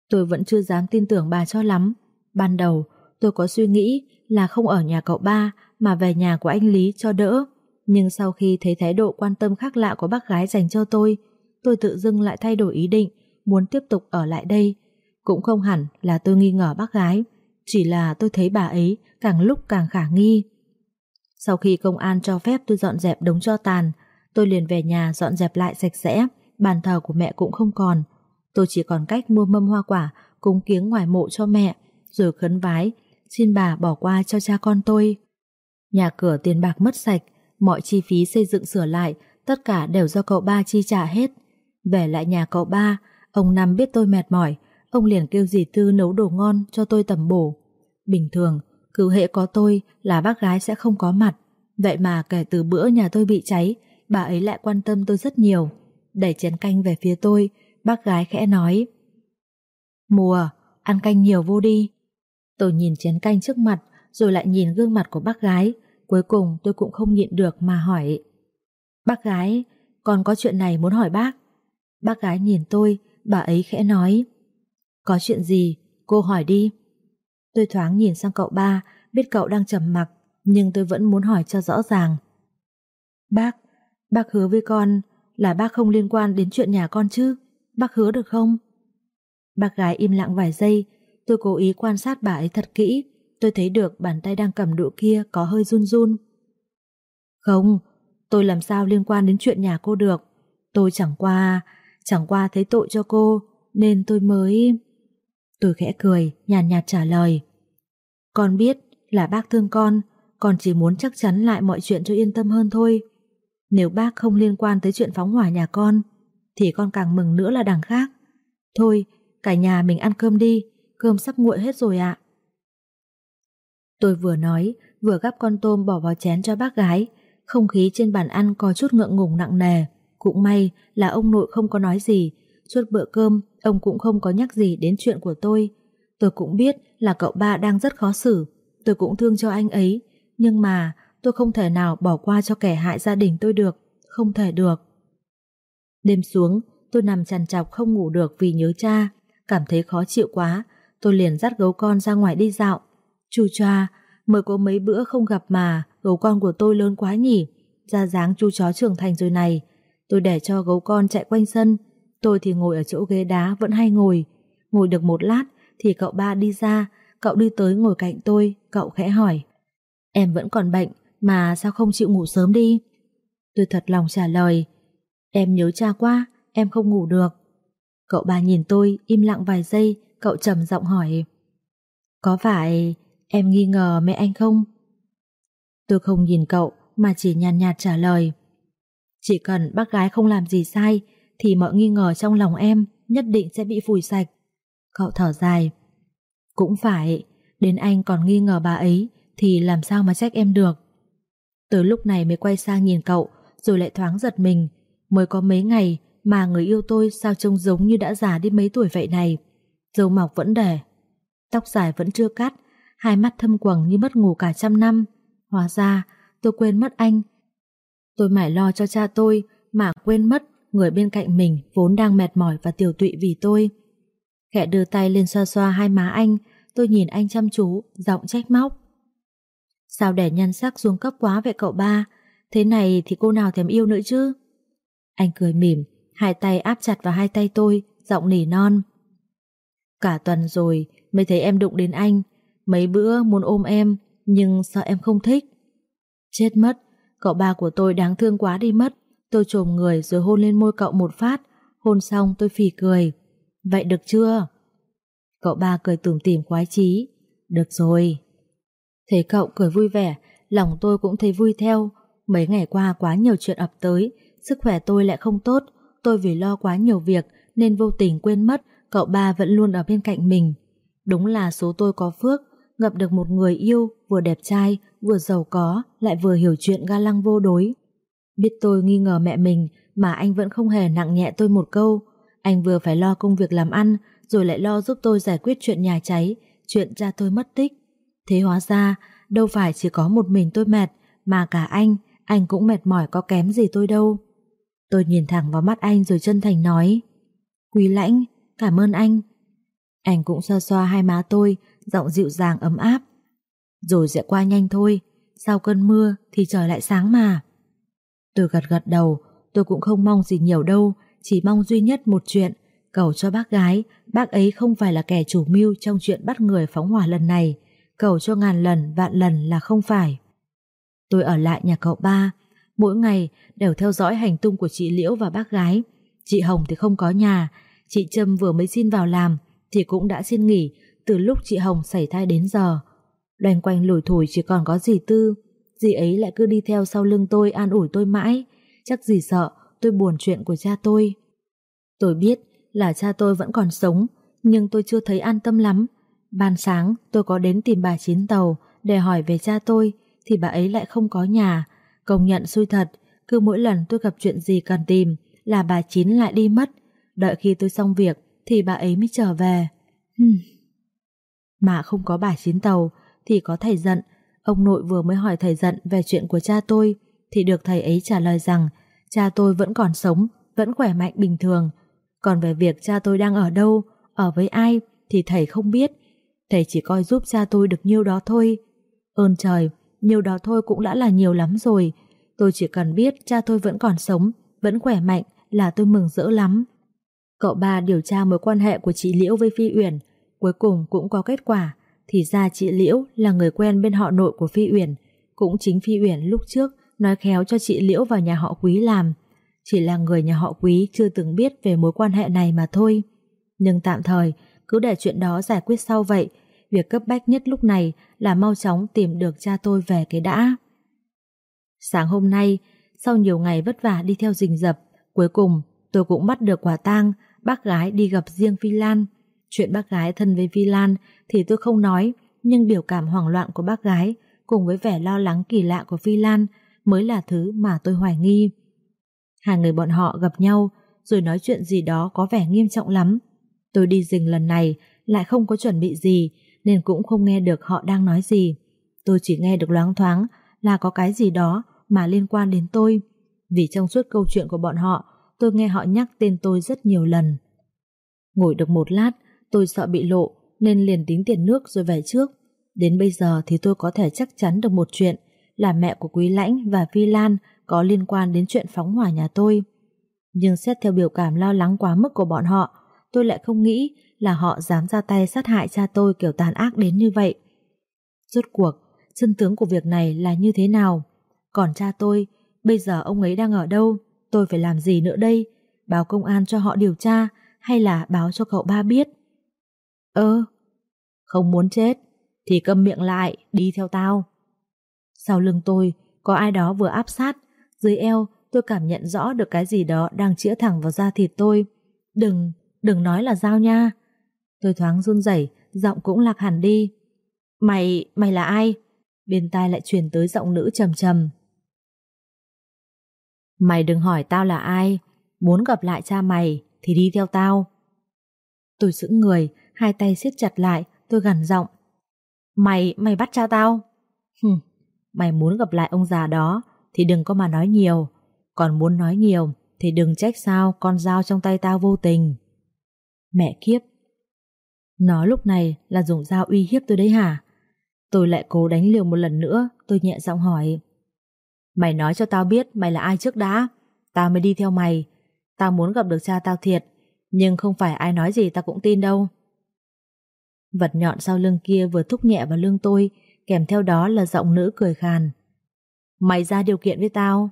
tôi vẫn chưa dám tin tưởng bà cho lắm. Ban đầu, tôi có suy nghĩ là không ở nhà cậu ba mà về nhà của anh Lý cho đỡ. Nhưng sau khi thấy thái độ quan tâm khác lạ của bác gái dành cho tôi, tôi tự dưng lại thay đổi ý định, muốn tiếp tục ở lại đây. Cũng không hẳn là tôi nghi ngờ bác gái, chỉ là tôi thấy bà ấy càng lúc càng khả nghi. Sau khi công an cho phép tôi dọn dẹp đống cho tàn, tôi liền về nhà dọn dẹp lại sạch sẽ, bàn thờ của mẹ cũng không còn. Tôi chỉ còn cách mua mâm hoa quả, cúng kiếng ngoài mộ cho mẹ, rồi khấn vái, xin bà bỏ qua cho cha con tôi. Nhà cửa tiền bạc mất sạch, mọi chi phí xây dựng sửa lại, tất cả đều do cậu ba chi trả hết. Về lại nhà cậu ba, ông Năm biết tôi mệt mỏi, ông liền kêu dì Tư nấu đồ ngon cho tôi tầm bổ. Bình thường, cứ hệ có tôi là bác gái sẽ không có mặt. Vậy mà kể từ bữa nhà tôi bị cháy, bà ấy lại quan tâm tôi rất nhiều. Đẩy chén canh về phía tôi, bác gái khẽ nói. Mùa, ăn canh nhiều vô đi. Tôi nhìn chén canh trước mặt, rồi lại nhìn gương mặt của bác gái. Cuối cùng tôi cũng không nhịn được mà hỏi. Bác gái, còn có chuyện này muốn hỏi bác. Bác gái nhìn tôi, bà ấy khẽ nói. Có chuyện gì, cô hỏi đi. Tôi thoáng nhìn sang cậu ba, biết cậu đang trầm mặc, nhưng tôi vẫn muốn hỏi cho rõ ràng. Bác, bác hứa với con là bác không liên quan đến chuyện nhà con chứ, bác hứa được không? Bác gái im lặng vài giây, tôi cố ý quan sát bà ấy thật kỹ, tôi thấy được bàn tay đang cầm đũa kia có hơi run run. Không, tôi làm sao liên quan đến chuyện nhà cô được, tôi chẳng qua, chẳng qua thấy tội cho cô, nên tôi mới... Tôi khẽ cười, nhàn nhạt, nhạt trả lời. Con biết là bác thương con, con chỉ muốn chắc chắn lại mọi chuyện cho yên tâm hơn thôi. Nếu bác không liên quan tới chuyện phóng hỏa nhà con, thì con càng mừng nữa là đằng khác. Thôi, cả nhà mình ăn cơm đi, cơm sắp nguội hết rồi ạ. Tôi vừa nói, vừa gắp con tôm bỏ vào chén cho bác gái, không khí trên bàn ăn có chút ngượng ngùng nặng nề. Cũng may là ông nội không có nói gì, suốt bữa cơm ông cũng không có nhắc gì đến chuyện của tôi. Tôi cũng biết là cậu ba đang rất khó xử, tôi cũng thương cho anh ấy, nhưng mà tôi không thể nào bỏ qua cho kẻ hại gia đình tôi được, không thể được. Đêm xuống, tôi nằm chằn chọc không ngủ được vì nhớ cha, cảm thấy khó chịu quá, tôi liền dắt gấu con ra ngoài đi dạo. Chu choa, mới có mấy bữa không gặp mà, gấu con của tôi lớn quá nhỉ, ra dáng chú chó trưởng thành rồi này. Tôi để cho gấu con chạy quanh sân, tôi thì ngồi ở chỗ ghế đá vẫn hay ngồi. Ngồi được một lát thì cậu ba đi ra, cậu đi tới ngồi cạnh tôi, cậu khẽ hỏi. Em vẫn còn bệnh, mà sao không chịu ngủ sớm đi? Tôi thật lòng trả lời. Em nhớ cha quá, em không ngủ được. Cậu ba nhìn tôi, im lặng vài giây, cậu trầm giọng hỏi. Có phải em nghi ngờ mẹ anh không? Tôi không nhìn cậu, mà chỉ nhàn nhạt, nhạt trả lời. Chỉ cần bác gái không làm gì sai, thì mọi nghi ngờ trong lòng em nhất định sẽ bị phủi sạch. Cậu thở dài. Cũng phải, đến anh còn nghi ngờ bà ấy, thì làm sao mà trách em được. Từ lúc này mới quay sang nhìn cậu, rồi lại thoáng giật mình. Mới có mấy ngày mà người yêu tôi sao trông giống như đã già đi mấy tuổi vậy này. Dâu mọc vẫn để, tóc dài vẫn chưa cắt, hai mắt thâm quầng như mất ngủ cả trăm năm. Hóa ra, tôi quên mất anh. Tôi mải lo cho cha tôi mà quên mất người bên cạnh mình vốn đang mệt mỏi và tiểu tụy vì tôi. Khẽ đưa tay lên xoa xoa hai má anh, tôi nhìn anh chăm chú, giọng trách móc. Sao để nhân sắc xuống cấp quá vậy cậu ba? Thế này thì cô nào thèm yêu nữa chứ? Anh cười mỉm, hai tay áp chặt vào hai tay tôi, giọng nỉ non. Cả tuần rồi mới thấy em đụng đến anh, mấy bữa muốn ôm em, nhưng sợ em không thích. Chết mất, cậu ba của tôi đáng thương quá đi mất. Tôi trồm người rồi hôn lên môi cậu một phát, hôn xong tôi phì cười. Vậy được chưa? Cậu ba cười tủm tỉm khoái chí. Được rồi. Thấy cậu cười vui vẻ, lòng tôi cũng thấy vui theo. Mấy ngày qua quá nhiều chuyện ập tới, sức khỏe tôi lại không tốt. Tôi vì lo quá nhiều việc nên vô tình quên mất cậu ba vẫn luôn ở bên cạnh mình. Đúng là số tôi có phước, gặp được một người yêu vừa đẹp trai, vừa giàu có, lại vừa hiểu chuyện ga lăng vô đối. Biết tôi nghi ngờ mẹ mình mà anh vẫn không hề nặng nhẹ tôi một câu. Anh vừa phải lo công việc làm ăn, rồi lại lo giúp tôi giải quyết chuyện nhà cháy, chuyện cha tôi mất tích. Thế hóa ra, đâu phải chỉ có một mình tôi mệt, mà cả anh, anh cũng mệt mỏi có kém gì tôi đâu. Tôi nhìn thẳng vào mắt anh rồi chân thành nói Quý lãnh, cảm ơn anh. Anh cũng xoa xoa hai má tôi, giọng dịu dàng ấm áp. Rồi sẽ qua nhanh thôi, sau cơn mưa thì trời lại sáng mà. Tôi gật gật đầu, tôi cũng không mong gì nhiều đâu, chỉ mong duy nhất một chuyện, cầu cho bác gái, bác ấy không phải là kẻ chủ mưu trong chuyện bắt người phóng hỏa lần này, cầu cho ngàn lần, vạn lần là không phải. Tôi ở lại nhà cậu ba, mỗi ngày đều theo dõi hành tung của chị Liễu và bác gái. Chị Hồng thì không có nhà, chị Trâm vừa mới xin vào làm thì cũng đã xin nghỉ từ lúc chị Hồng xảy thai đến giờ. Loanh quanh lủi thủi chỉ còn có dì Tư, dì ấy lại cứ đi theo sau lưng tôi an ủi tôi mãi, chắc dì sợ tôi buồn chuyện của cha tôi. Tôi biết là cha tôi vẫn còn sống, nhưng tôi chưa thấy an tâm lắm. Ban sáng tôi có đến tìm bà Chín Tàu để hỏi về cha tôi, thì bà ấy lại không có nhà. Công nhận xui thật, cứ mỗi lần tôi gặp chuyện gì cần tìm là bà Chín lại đi mất. Đợi khi tôi xong việc thì bà ấy mới trở về. Hừm. Mà không có bà Chín Tàu thì có thầy giận. Ông nội vừa mới hỏi thầy giận về chuyện của cha tôi thì được thầy ấy trả lời rằng cha tôi vẫn còn sống, vẫn khỏe mạnh bình thường. Còn về việc cha tôi đang ở đâu, ở với ai thì thầy không biết. Thầy chỉ coi giúp cha tôi được nhiêu đó thôi. Ơn trời, nhiêu đó thôi cũng đã là nhiều lắm rồi. Tôi chỉ cần biết cha tôi vẫn còn sống, vẫn khỏe mạnh là tôi mừng rỡ lắm. Cậu ba điều tra mối quan hệ của chị Liễu với Phi Uyển, cuối cùng cũng có kết quả. Thì ra chị Liễu là người quen bên họ nội của Phi Uyển, cũng chính Phi Uyển lúc trước nói khéo cho chị Liễu vào nhà họ Quý làm. Chỉ là người nhà họ Quý chưa từng biết về mối quan hệ này mà thôi. Nhưng tạm thời, cứ để chuyện đó giải quyết sau vậy, việc cấp bách nhất lúc này là mau chóng tìm được cha tôi về cái đã. Sáng hôm nay, sau nhiều ngày vất vả đi theo rình rập, cuối cùng tôi cũng bắt được quả tang bác gái đi gặp riêng Phi Lan. Chuyện bác gái thân với Vi Lan thì tôi không nói, nhưng biểu cảm hoảng loạn của bác gái cùng với vẻ lo lắng kỳ lạ của Vi Lan mới là thứ mà tôi hoài nghi. Hai người bọn họ gặp nhau rồi nói chuyện gì đó có vẻ nghiêm trọng lắm. Tôi đi rình lần này lại không có chuẩn bị gì nên cũng không nghe được họ đang nói gì. Tôi chỉ nghe được loáng thoáng là có cái gì đó mà liên quan đến tôi. Vì trong suốt câu chuyện của bọn họ tôi nghe họ nhắc tên tôi rất nhiều lần. Ngồi được một lát, tôi sợ bị lộ nên liền tính tiền nước rồi về trước. Đến bây giờ thì tôi có thể chắc chắn được một chuyện là mẹ của Quý Lãnh và Vi Lan có liên quan đến chuyện phóng hỏa nhà tôi. Nhưng xét theo biểu cảm lo lắng quá mức của bọn họ, tôi lại không nghĩ là họ dám ra tay sát hại cha tôi kiểu tàn ác đến như vậy. Rốt cuộc, chân tướng của việc này là như thế nào? Còn cha tôi, bây giờ ông ấy đang ở đâu? Tôi phải làm gì nữa đây? Báo công an cho họ điều tra hay là báo cho cậu ba biết? Ơ, không muốn chết thì câm miệng lại, đi theo tao. Sau lưng tôi, có ai đó vừa áp sát, dưới eo tôi cảm nhận rõ được cái gì đó đang chĩa thẳng vào da thịt tôi. Đừng, đừng nói là dao nha. Tôi thoáng run rẩy, giọng cũng lạc hẳn đi. Mày, mày là ai? Bên tai lại truyền tới giọng nữ trầm trầm. Mày đừng hỏi tao là ai, muốn gặp lại cha mày thì đi theo tao. Tôi sững người, hai tay siết chặt lại, tôi gằn giọng. Mày, mày bắt cha tao? Hừm, mày muốn gặp lại ông già đó thì đừng có mà nói nhiều, còn muốn nói nhiều thì đừng trách sao con dao trong tay tao vô tình. Mẹ kiếp, nó lúc này là dùng dao uy hiếp tôi đấy hả? Tôi lại cố đánh liều một lần nữa, tôi nhẹ giọng hỏi. Mày nói cho tao biết mày là ai trước đã, tao mới đi theo mày. Tao muốn gặp được cha tao thiệt, nhưng không phải ai nói gì tao cũng tin đâu. Vật nhọn sau lưng kia vừa thúc nhẹ vào lưng tôi, kèm theo đó là giọng nữ cười khàn. Mày ra điều kiện với tao.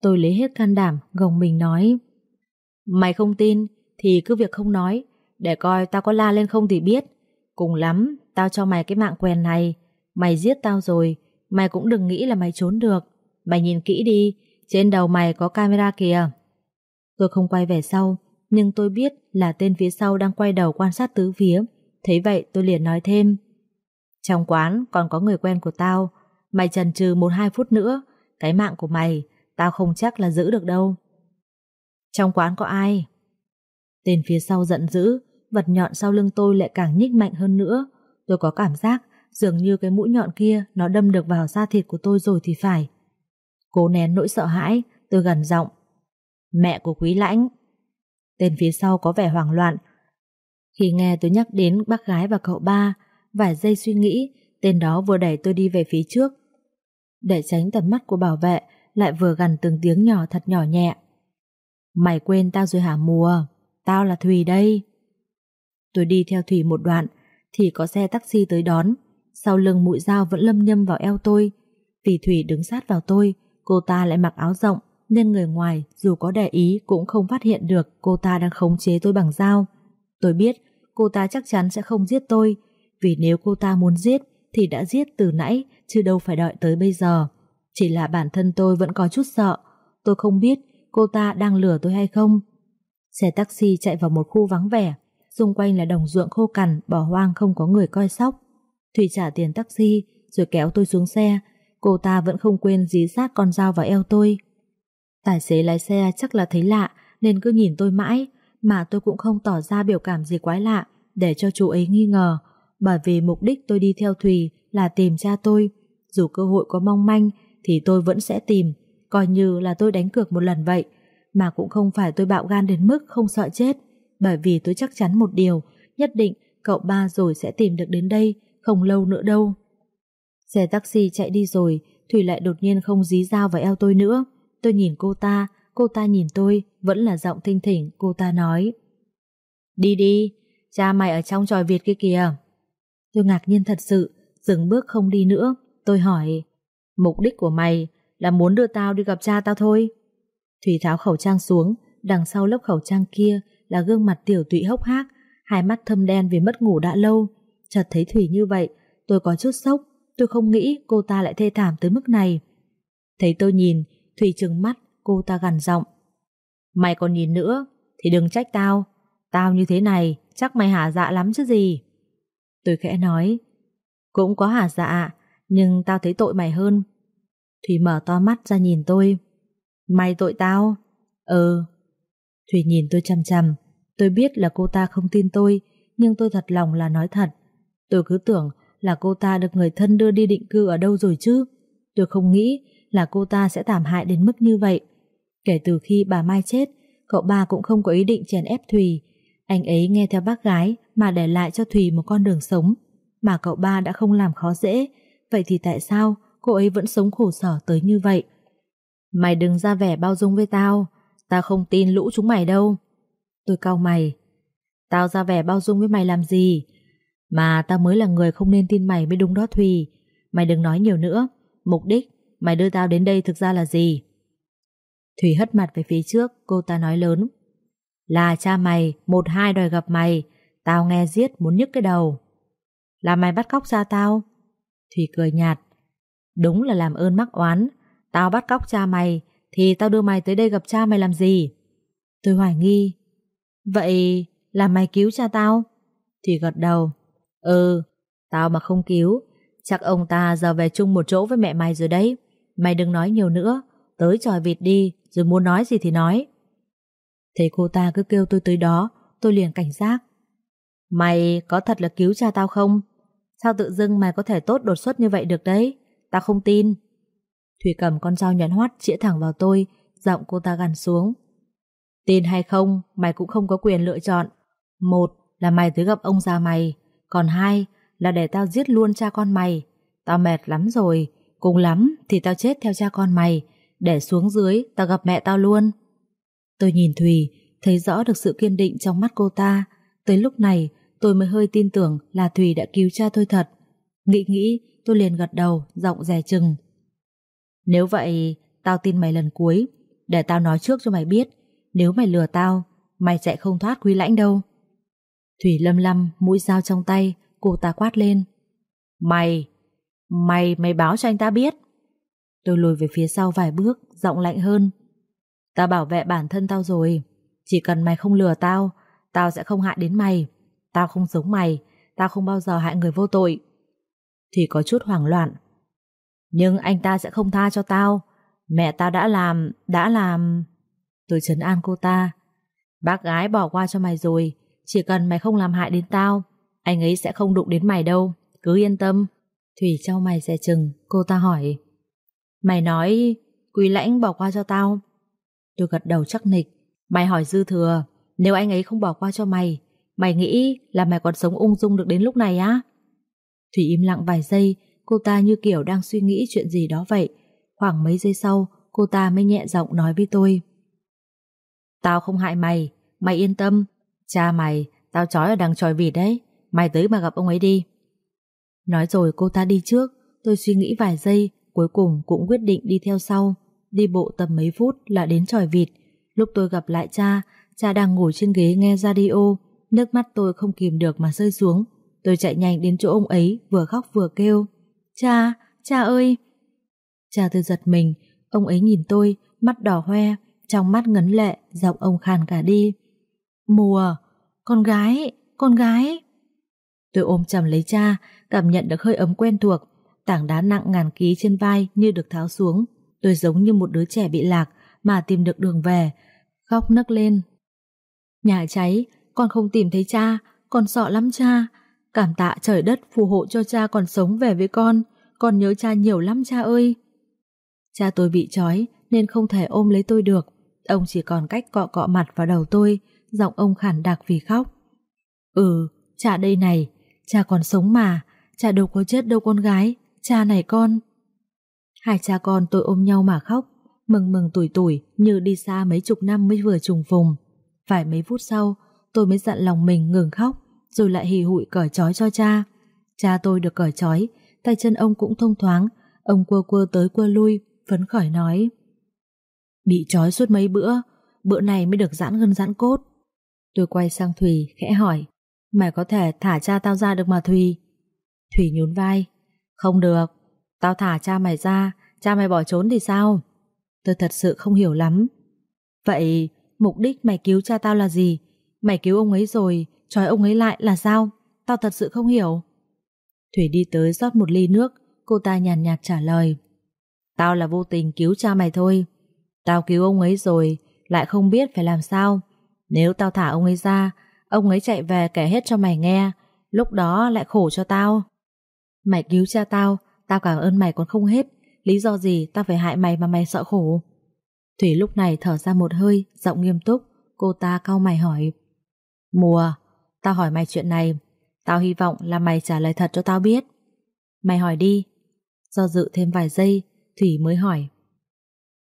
Tôi lấy hết can đảm, gồng mình nói. Mày không tin, thì cứ việc không nói, để coi tao có la lên không thì biết. Cùng lắm, tao cho mày cái mạng quèn này. Mày giết tao rồi, mày cũng đừng nghĩ là mày trốn được. Mày nhìn kỹ đi, trên đầu mày có camera kìa. Tôi không quay về sau, nhưng tôi biết là tên phía sau đang quay đầu quan sát tứ phía. Thấy vậy tôi liền nói thêm. Trong quán còn có người quen của tao, mày chần chừ một hai phút nữa, cái mạng của mày, tao không chắc là giữ được đâu. Trong quán có ai? Tên phía sau giận dữ, vật nhọn sau lưng tôi lại càng nhích mạnh hơn nữa. Tôi có cảm giác dường như cái mũi nhọn kia nó đâm được vào da thịt của tôi rồi thì phải. Cố nén nỗi sợ hãi, tôi gần giọng. Mẹ của quý lãnh. Tên phía sau có vẻ hoảng loạn. Khi nghe tôi nhắc đến bác gái và cậu ba, vài giây suy nghĩ, tên đó vừa đẩy tôi đi về phía trước. Để tránh tầm mắt của bảo vệ, lại vừa gần từng tiếng nhỏ thật nhỏ nhẹ. Mày quên tao rồi hả mùa? Tao là Thùy đây. Tôi đi theo thùy một đoạn thì có xe taxi tới đón. Sau lưng mũi dao vẫn lâm nhâm vào eo tôi. Vì thùy đứng sát vào tôi, cô ta lại mặc áo rộng nên người ngoài dù có để ý cũng không phát hiện được cô ta đang khống chế tôi bằng dao. Tôi biết cô ta chắc chắn sẽ không giết tôi vì nếu cô ta muốn giết thì đã giết từ nãy chứ đâu phải đợi tới bây giờ. Chỉ là bản thân tôi vẫn có chút sợ. Tôi không biết cô ta đang lừa tôi hay không. Xe taxi chạy vào một khu vắng vẻ xung quanh là đồng ruộng khô cằn, bỏ hoang không có người coi sóc. Thủy trả tiền taxi, rồi kéo tôi xuống xe, cô ta vẫn không quên dí sát con dao vào eo tôi. Tài xế lái xe chắc là thấy lạ, nên cứ nhìn tôi mãi, mà tôi cũng không tỏ ra biểu cảm gì quái lạ, để cho chú ấy nghi ngờ, bởi vì mục đích tôi đi theo Thùy là tìm cha tôi. Dù cơ hội có mong manh, thì tôi vẫn sẽ tìm, coi như là tôi đánh cược một lần vậy, mà cũng không phải tôi bạo gan đến mức không sợ chết bởi vì tôi chắc chắn một điều, nhất định cậu ba rồi sẽ tìm được đến đây, không lâu nữa đâu. Xe taxi chạy đi rồi, Thủy lại đột nhiên không dí dao vào eo tôi nữa. Tôi nhìn cô ta, cô ta nhìn tôi, vẫn là giọng thinh thỉnh, cô ta nói. Đi đi, cha mày ở trong tròi Việt kia kìa. Tôi ngạc nhiên thật sự, dừng bước không đi nữa. Tôi hỏi, mục đích của mày là muốn đưa tao đi gặp cha tao thôi. Thủy tháo khẩu trang xuống, đằng sau lớp khẩu trang kia là gương mặt tiểu tụy hốc hác, hai mắt thâm đen vì mất ngủ đã lâu. Chợt thấy Thủy như vậy, tôi có chút sốc, tôi không nghĩ cô ta lại thê thảm tới mức này. Thấy tôi nhìn, Thủy trừng mắt, cô ta gằn giọng. Mày còn nhìn nữa, thì đừng trách tao. Tao như thế này, chắc mày hả dạ lắm chứ gì. Tôi khẽ nói, cũng có hả dạ, nhưng tao thấy tội mày hơn. Thủy mở to mắt ra nhìn tôi. Mày tội tao? Ừ. Thủy nhìn tôi chăm chăm, Tôi biết là cô ta không tin tôi, nhưng tôi thật lòng là nói thật. Tôi cứ tưởng là cô ta được người thân đưa đi định cư ở đâu rồi chứ. Tôi không nghĩ là cô ta sẽ thảm hại đến mức như vậy. Kể từ khi bà Mai chết, cậu ba cũng không có ý định chèn ép Thùy. Anh ấy nghe theo bác gái mà để lại cho Thùy một con đường sống. mà cậu ba đã không làm khó dễ, vậy thì tại sao cô ấy vẫn sống khổ sở tới như vậy? Mày đừng ra vẻ bao dung với tao, tao không tin lũ chúng mày đâu. Tôi cau mày. Tao ra vẻ bao dung với mày làm gì? Mà tao mới là người không nên tin mày mới đúng đó Thùy. Mày đừng nói nhiều nữa. Mục đích mày đưa tao đến đây thực ra là gì? Thủy hất mặt về phía trước, cô ta nói lớn. Là cha mày, một hai đòi gặp mày, tao nghe giết muốn nhức cái đầu. Là mày bắt cóc cha tao? Thủy cười nhạt. Đúng là làm ơn mắc oán, tao bắt cóc cha mày, thì tao đưa mày tới đây gặp cha mày làm gì? Tôi hoài nghi. Vậy là mày cứu cha tao? Thủy gật đầu. Ừ, tao mà không cứu, chắc ông ta giờ về chung một chỗ với mẹ mày rồi đấy. Mày đừng nói nhiều nữa, tới tròi vịt đi, rồi muốn nói gì thì nói. Thấy cô ta cứ kêu tôi tới đó, tôi liền cảnh giác. Mày có thật là cứu cha tao không? Sao tự dưng mày có thể tốt đột xuất như vậy được đấy? Tao không tin. Thủy cầm con dao nhọn hoắt chĩa thẳng vào tôi, giọng cô ta gằn xuống. Tin hay không, mày cũng không có quyền lựa chọn. Một là mày tới gặp ông già mày, còn hai là để tao giết luôn cha con mày. Tao mệt lắm rồi, cùng lắm thì tao chết theo cha con mày, để xuống dưới tao gặp mẹ tao luôn. Tôi nhìn Thùy, thấy rõ được sự kiên định trong mắt cô ta. Tới lúc này, tôi mới hơi tin tưởng là Thùy đã cứu cha tôi thật. Nghĩ nghĩ, tôi liền gật đầu, giọng rè chừng. Nếu vậy, tao tin mày lần cuối, để tao nói trước cho mày biết, nếu mày lừa tao, mày sẽ không thoát quý lãnh đâu. Thủy lâm lâm, mũi dao trong tay, cô ta quát lên. Mày, mày, mày báo cho anh ta biết. Tôi lùi về phía sau vài bước, giọng lạnh hơn. Tao bảo vệ bản thân tao rồi. Chỉ cần mày không lừa tao, tao sẽ không hại đến mày. Tao không giống mày, tao không bao giờ hại người vô tội. Thì có chút hoảng loạn. Nhưng anh ta sẽ không tha cho tao. Mẹ tao đã làm, đã làm... Tôi trấn an cô ta. Bác gái bỏ qua cho mày rồi, chỉ cần mày không làm hại đến tao, anh ấy sẽ không đụng đến mày đâu, cứ yên tâm. Thủy trao mày dè chừng, cô ta hỏi. Mày nói, Quý lãnh bỏ qua cho tao. Tôi gật đầu chắc nịch. Mày hỏi dư thừa, Nếu anh ấy không bỏ qua cho mày Mày nghĩ là mày còn sống ung dung được đến lúc này á? Thủy im lặng vài giây, Cô ta như kiểu đang suy nghĩ chuyện gì đó vậy. Khoảng mấy giây sau, Cô ta mới nhẹ giọng nói với tôi. Tao không hại mày Mày yên tâm. Cha mày, Tao trói ở đằng tròi vịt đấy, Mày tới mà gặp ông ấy đi. Nói rồi cô ta đi trước, Tôi suy nghĩ vài giây Cuối cùng cũng quyết định đi theo sau Đi bộ tầm mấy phút là đến tròi vịt. Lúc tôi gặp lại cha Cha đang ngồi trên ghế nghe radio Nước mắt tôi không kìm được mà rơi xuống. Tôi chạy nhanh đến chỗ ông ấy Vừa khóc vừa kêu Cha, cha ơi! Cha tôi giật mình Ông ấy nhìn tôi, mắt đỏ hoe Trong mắt ngấn lệ, giọng ông khàn cả đi Mùa, con gái, con gái! Tôi ôm chầm lấy cha Cảm nhận được hơi ấm quen thuộc tảng đá nặng ngàn ký trên vai như được tháo xuống. Tôi giống như một đứa trẻ bị lạc mà tìm được đường về, khóc nấc lên. Nhà cháy, con không tìm thấy cha, con sợ lắm cha. Cảm tạ trời đất phù hộ cho cha còn sống về với con, con nhớ cha nhiều lắm cha ơi. Cha tôi bị trói nên không thể ôm lấy tôi được, ông chỉ còn cách cọ cọ mặt vào đầu tôi, giọng ông khản đặc vì khóc. Ừ, cha đây này, cha còn sống mà, cha đâu có chết đâu con gái, Cha này con. Hai cha con tôi ôm nhau mà khóc, Mừng mừng tuổi tuổi Như đi xa mấy chục năm mới vừa trùng phùng. Phải mấy phút sau, Tôi mới dặn lòng mình ngừng khóc, Rồi lại hì hụi cởi trói cho cha. Cha tôi được cởi trói, Tay chân ông cũng thông thoáng, Ông quơ quơ tới quơ lui, Phấn khởi nói. Bị trói suốt mấy bữa Bữa này mới được giãn gân giãn cốt. Tôi quay sang Thùy, khẽ hỏi, Mày có thể thả cha tao ra được mà Thùy? Thùy nhún vai không được, tao thả cha mày ra, cha mày bỏ trốn thì sao? Tôi thật sự không hiểu lắm. Vậy mục đích mày cứu cha tao là gì? Mày cứu ông ấy rồi, trói ông ấy lại là sao? Tao thật sự không hiểu. Thủy đi tới rót một ly nước, cô ta nhàn nhạt, nhạt trả lời. Tao là vô tình cứu cha mày thôi. Tao cứu ông ấy rồi, lại không biết phải làm sao. Nếu tao thả ông ấy ra, ông ấy chạy về kể hết cho mày nghe, lúc đó lại khổ cho tao. Mày cứu cha tao, tao cảm ơn mày còn không hết. Lý do gì tao phải hại mày mà mày sợ khổ? Thủy lúc này thở ra một hơi, giọng nghiêm túc. Cô ta cau mày hỏi. Mùa, tao hỏi mày chuyện này. Tao hy vọng là mày trả lời thật cho tao biết. Mày hỏi đi. Do dự thêm vài giây, Thủy mới hỏi.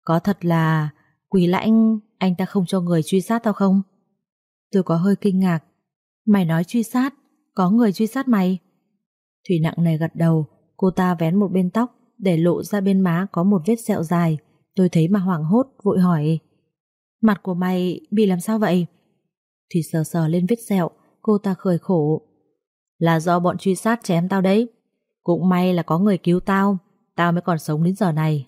Có thật là quỳ lãnh anh ta không cho người truy sát tao không? Tôi có hơi kinh ngạc. Mày nói truy sát, có người truy sát mày. Thủy nặng này gật đầu, cô ta vén một bên tóc để lộ ra bên má có một vết sẹo dài. Tôi thấy mà hoảng hốt, vội hỏi. Mặt của mày bị làm sao vậy? Thủy sờ sờ lên vết sẹo, cô ta khởi khổ. Là do bọn truy sát chém tao đấy. Cũng may là có người cứu tao, tao mới còn sống đến giờ này.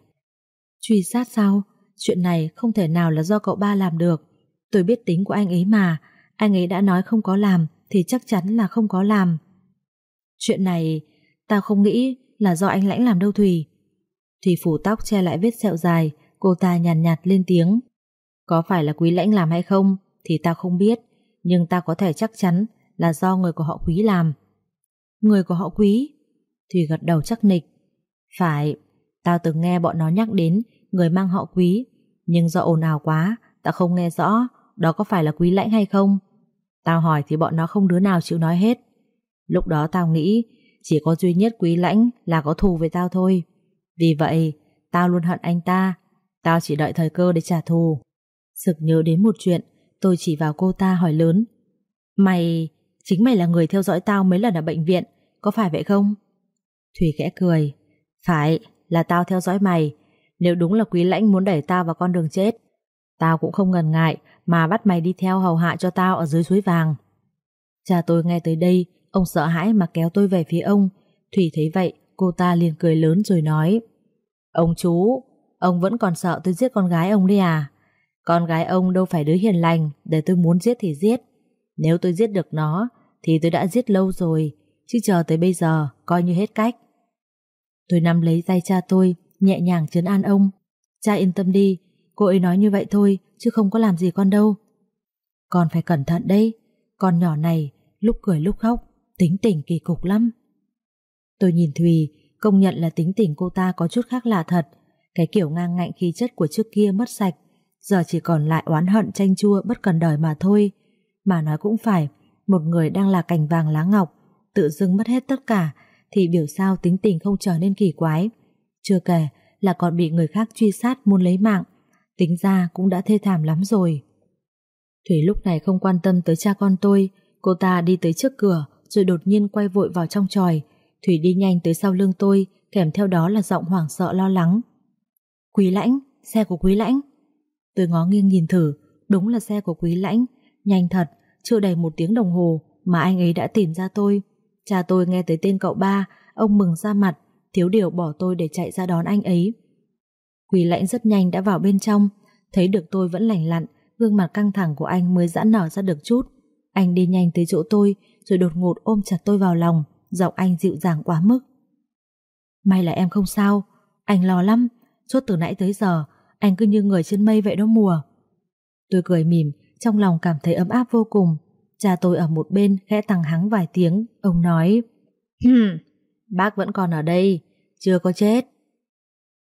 Truy sát sao? Chuyện này không thể nào là do cậu ba làm được. Tôi biết tính của anh ấy mà, anh ấy đã nói không có làm thì chắc chắn là không có làm. Chuyện này, tao không nghĩ là do anh lãnh làm đâu Thùy. Thùy phủ tóc che lại vết sẹo dài, cô ta nhàn nhạt, nhạt lên tiếng. Có phải là quý lãnh làm hay không thì tao không biết, nhưng tao có thể chắc chắn là do người của họ quý làm. Người của họ quý? Thùy gật đầu chắc nịch. Phải, tao từng nghe bọn nó nhắc đến người mang họ quý, nhưng do ồn ào quá, tao không nghe rõ đó có phải là quý lãnh hay không. Tao hỏi thì bọn nó không đứa nào chịu nói hết. Lúc đó tao nghĩ chỉ có duy nhất quý lãnh là có thù với tao thôi. Vì vậy, tao luôn hận anh ta. Tao chỉ đợi thời cơ để trả thù. Sực nhớ đến một chuyện, tôi chỉ vào cô ta hỏi lớn. Mày, chính mày là người theo dõi tao mấy lần ở bệnh viện, có phải vậy không? Thủy khẽ cười. Phải, là tao theo dõi mày. Nếu đúng là quý lãnh muốn đẩy tao vào con đường chết, tao cũng không ngần ngại mà bắt mày đi theo hầu hạ cho tao ở dưới suối vàng. Cha tôi nghe tới đây, ông sợ hãi mà kéo tôi về phía ông. Thủy thấy vậy, cô ta liền cười lớn rồi nói Ông chú, ông vẫn còn sợ tôi giết con gái ông đi à? Con gái ông đâu phải đứa hiền lành để tôi muốn giết thì giết. Nếu tôi giết được nó thì tôi đã giết lâu rồi, chứ chờ tới bây giờ coi như hết cách. Tôi nắm lấy tay cha tôi, nhẹ nhàng trấn an ông. Cha yên tâm đi, cô ấy nói như vậy thôi, chứ không có làm gì con đâu. Con phải cẩn thận đấy, con nhỏ này lúc cười lúc khóc, tính tình kỳ cục lắm. Tôi nhìn Thùy, công nhận là tính tình cô ta có chút khác lạ thật. Cái kiểu ngang ngạnh khí chất của trước kia mất sạch, giờ chỉ còn lại oán hận chanh chua bất cần đời mà thôi. Mà nói cũng phải, một người đang là cành vàng lá ngọc, tự dưng mất hết tất cả, thì biểu sao tính tình không trở nên kỳ quái. Chưa kể là còn bị người khác truy sát muốn lấy mạng, tính ra cũng đã thê thảm lắm rồi. Thủy lúc này không quan tâm tới cha con tôi, cô ta đi tới trước cửa rồi đột nhiên quay vội vào trong tròi. Thủy đi nhanh tới sau lưng tôi, kèm theo đó là giọng hoảng sợ lo lắng. Quý lãnh, xe của quý lãnh. Tôi ngó nghiêng nhìn thử, đúng là xe của quý lãnh, nhanh thật, chưa đầy một tiếng đồng hồ mà anh ấy đã tìm ra tôi. Cha tôi nghe tới tên cậu ba, ông mừng ra mặt, thiếu điều bỏ tôi để chạy ra đón anh ấy. Quý lãnh rất nhanh đã vào bên trong, thấy được tôi vẫn lành lặn, gương mặt căng thẳng của anh mới giãn nở ra được chút. Anh đi nhanh tới chỗ tôi, rồi đột ngột ôm chặt tôi vào lòng, giọng anh dịu dàng quá mức. May là em không sao, anh lo lắm, suốt từ nãy tới giờ, anh cứ như người trên mây vậy đó mùa. Tôi cười mỉm, trong lòng cảm thấy ấm áp vô cùng. Cha tôi ở một bên khẽ tăng hắng vài tiếng, ông nói Hừm, bác vẫn còn ở đây, chưa có chết.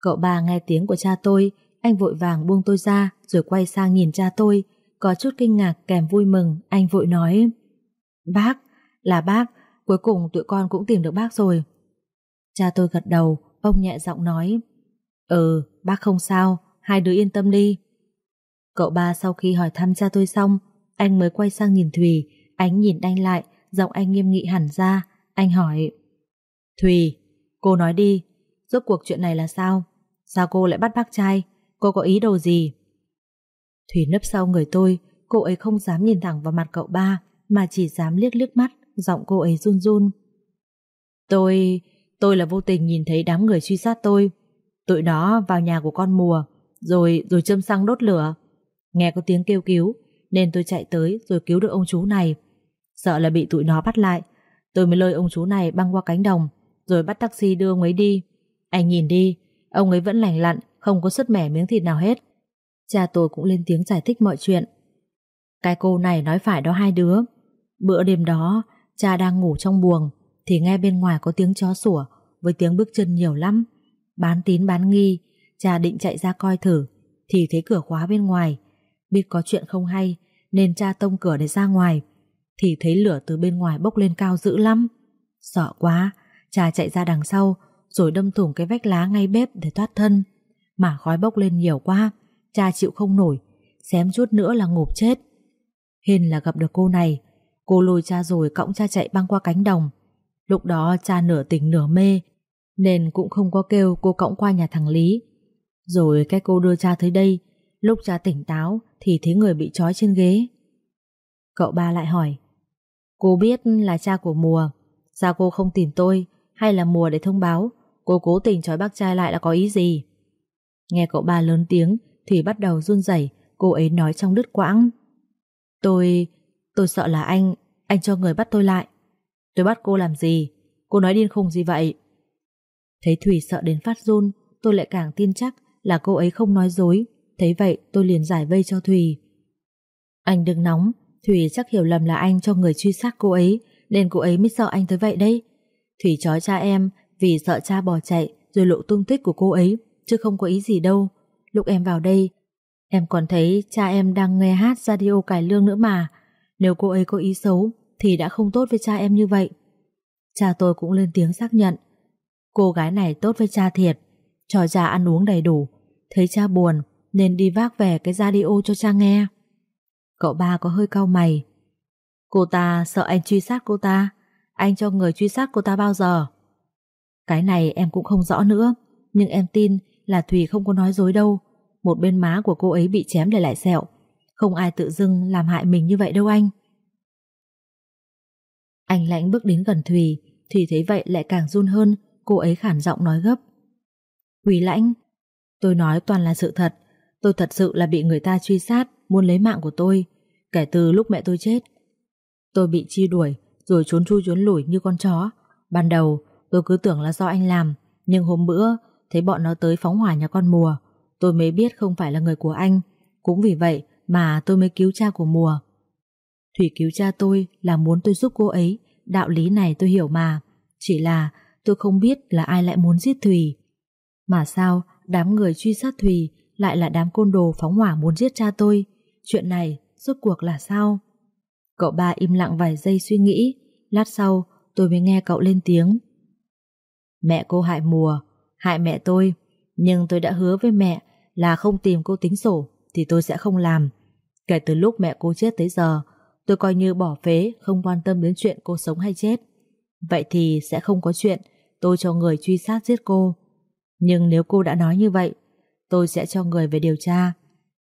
Cậu ba nghe tiếng của cha tôi, anh vội vàng buông tôi ra rồi quay sang nhìn cha tôi, có chút kinh ngạc kèm vui mừng, anh vội nói Bác, là bác, cuối cùng tụi con cũng tìm được bác rồi. Cha tôi gật đầu, ông nhẹ giọng nói Ừ, bác không sao, hai đứa yên tâm đi. Cậu ba sau khi hỏi thăm cha tôi xong, anh mới quay sang nhìn Thùy, ánh nhìn anh lại, giọng anh nghiêm nghị hẳn ra. Anh hỏi Thùy, cô nói đi, rốt cuộc chuyện này là sao? Sao cô lại bắt bác trai? Cô có ý đồ gì? Thùy nấp sau người tôi, cô ấy không dám nhìn thẳng vào mặt cậu ba, mà chỉ dám liếc liếc mắt, giọng cô ấy run run. Tôi, tôi là vô tình nhìn thấy đám người truy sát tôi. Tụi đó vào nhà của con mùa, rồi rồi châm xăng đốt lửa. Nghe có tiếng kêu cứu, nên tôi chạy tới rồi cứu được ông chú này. Sợ là bị tụi nó bắt lại, tôi mới lôi ông chú này băng qua cánh đồng, rồi bắt taxi đưa ông ấy đi. Anh nhìn đi, ông ấy vẫn lành lặn, không có sứt mẻ miếng thịt nào hết. Cha tôi cũng lên tiếng giải thích mọi chuyện. Cái cô này nói phải đó hai đứa. Bữa đêm đó, cha đang ngủ trong buồng, thì nghe bên ngoài có tiếng chó sủa, với tiếng bước chân nhiều lắm. Bán tín bán nghi, cha định chạy ra coi thử, thì thấy cửa khóa bên ngoài. Biết có chuyện không hay, nên cha tông cửa để ra ngoài. thì thấy lửa từ bên ngoài bốc lên cao dữ lắm. Sợ quá, cha chạy ra đằng sau rồi đâm thủng cái vách lá ngay bếp để thoát thân. Mà khói bốc lên nhiều quá, cha chịu không nổi, xém chút nữa là ngộp chết. Hên là gặp được cô này, cô lôi cha rồi cõng cha chạy băng qua cánh đồng. Lúc đó cha nửa tỉnh nửa mê, nên cũng không có kêu cô cõng qua nhà thằng Lý. Rồi cái cô đưa cha tới đây, lúc cha tỉnh táo thì thấy người bị trói trên ghế. Cậu ba lại hỏi, cô biết là cha của mùa, sao cô không tìm tôi hay là mùa để thông báo cô cố tình trói bác trai lại là có ý gì? Nghe cậu ba lớn tiếng thì bắt đầu run rẩy, cô ấy nói trong đứt quãng. Tôi tôi sợ là anh, anh cho người bắt tôi lại. Tôi bắt cô làm gì? Cô nói điên khùng gì vậy? Thấy Thủy sợ đến phát run, tôi lại càng tin chắc là cô ấy không nói dối. Thấy vậy tôi liền giải vây cho Thủy. Anh đừng nóng, Thủy chắc hiểu lầm là anh cho người truy sát cô ấy, nên cô ấy mới sợ anh tới vậy đấy. Thủy chói cha em vì sợ cha bỏ chạy rồi lộ tung tích của cô ấy, chứ không có ý gì đâu. Lúc em vào đây, em còn thấy cha em đang nghe hát radio cải lương nữa mà. Nếu cô ấy có ý xấu, thì đã không tốt với cha em như vậy. Cha tôi cũng lên tiếng xác nhận. Cô gái này tốt với cha thiệt, cho cha ăn uống đầy đủ. Thấy cha buồn, nên đi vác về cái radio cho cha nghe. Cậu ba có hơi cau mày. Cô ta sợ anh truy sát cô ta. Anh cho người truy sát cô ta bao giờ? Cái này em cũng không rõ nữa, nhưng em tin là Thùy không có nói dối đâu. Một bên má của cô ấy bị chém để lại sẹo. Không ai tự dưng làm hại mình như vậy đâu anh. Anh lãnh bước đến gần Thùy, Thùy thấy vậy lại càng run hơn, cô ấy khản giọng nói gấp. Quý lãnh, tôi nói toàn là sự thật, tôi thật sự là bị người ta truy sát, muốn lấy mạng của tôi, kể từ lúc mẹ tôi chết. Tôi bị chi đuổi, rồi trốn chui trốn lủi như con chó. Ban đầu, tôi cứ tưởng là do anh làm, nhưng hôm bữa thấy bọn nó tới phóng hỏa nhà con mùa, tôi mới biết không phải là người của anh. Cũng vì vậy mà tôi mới cứu cha của mùa. Thủy cứu cha tôi là muốn tôi giúp cô ấy, đạo lý này tôi hiểu mà. Chỉ là tôi không biết là ai lại muốn giết Thủy. Mà sao đám người truy sát Thủy lại là đám côn đồ phóng hỏa muốn giết cha tôi? Chuyện này rốt cuộc là sao? Cậu ba im lặng vài giây suy nghĩ, lát sau tôi mới nghe cậu lên tiếng. Mẹ cô hại mùa, hại mẹ tôi, nhưng tôi đã hứa với mẹ là không tìm cô tính sổ thì tôi sẽ không làm. Kể từ lúc mẹ cô chết tới giờ, tôi coi như bỏ phế, không quan tâm đến chuyện cô sống hay chết. Vậy thì sẽ không có chuyện tôi cho người truy sát giết cô. Nhưng nếu cô đã nói như vậy, tôi sẽ cho người về điều tra.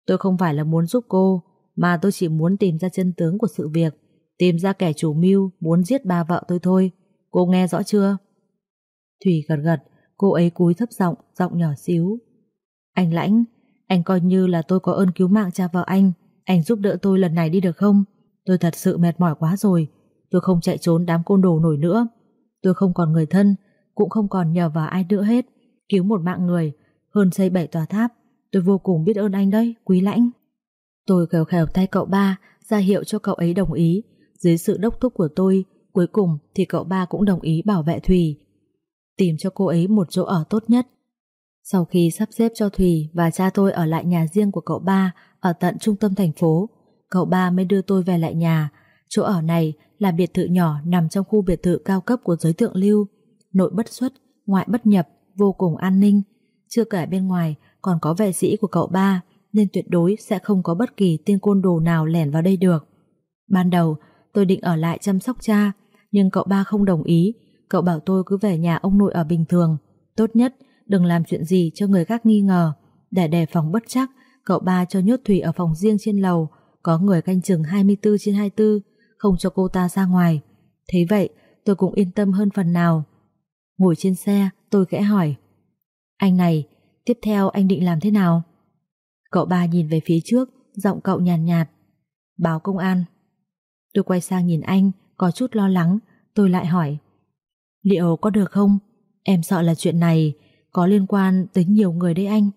Tôi không phải là muốn giúp cô, mà tôi chỉ muốn tìm ra chân tướng của sự việc, tìm ra kẻ chủ mưu muốn giết bà vợ tôi thôi. Cô nghe rõ chưa? Thủy gật gật, cô ấy cúi thấp giọng, giọng nhỏ xíu. Anh Lãnh, anh coi như là tôi có ơn cứu mạng cha vợ anh, anh giúp đỡ tôi lần này đi được không? Tôi thật sự mệt mỏi quá rồi, tôi không chạy trốn đám côn đồ nổi nữa. Tôi không còn người thân, cũng không còn nhờ vào ai nữa hết. Cứu một mạng người, hơn xây bảy tòa tháp. Tôi vô cùng biết ơn anh đấy, quý lãnh. Tôi khều khều tay cậu ba, ra hiệu cho cậu ấy đồng ý. Dưới sự đốc thúc của tôi, cuối cùng thì cậu ba cũng đồng ý bảo vệ Thùy tìm cho cô ấy một chỗ ở tốt nhất. Sau khi sắp xếp cho Thùy và cha tôi ở lại nhà riêng của cậu ba ở tận trung tâm thành phố, cậu ba mới đưa tôi về lại nhà. Chỗ ở này là biệt thự nhỏ nằm trong khu biệt thự cao cấp của giới thượng lưu, nội bất xuất, ngoại bất nhập, vô cùng an ninh. Chưa kể bên ngoài còn có vệ sĩ của cậu ba, nên tuyệt đối sẽ không có bất kỳ tên côn đồ nào lẻn vào đây được. Ban đầu, tôi định ở lại chăm sóc cha, nhưng cậu ba không đồng ý Cậu bảo tôi cứ về nhà ông nội ở bình thường Tốt nhất đừng làm chuyện gì cho người khác nghi ngờ. Để đề phòng bất chắc Cậu ba cho nhốt Thủy ở phòng riêng trên lầu. Có người canh chừng 24 trên 24 Không cho cô ta ra ngoài. Thế vậy tôi cũng yên tâm hơn phần nào. Ngồi trên xe tôi khẽ hỏi. Anh này Tiếp theo anh định làm thế nào? Cậu ba nhìn về phía trước Giọng cậu nhàn nhạt, nhạt. Báo công an. Tôi quay sang nhìn anh Có chút lo lắng. Tôi lại hỏi. Liệu có được không? Em sợ là chuyện này có liên quan tới nhiều người đấy anh.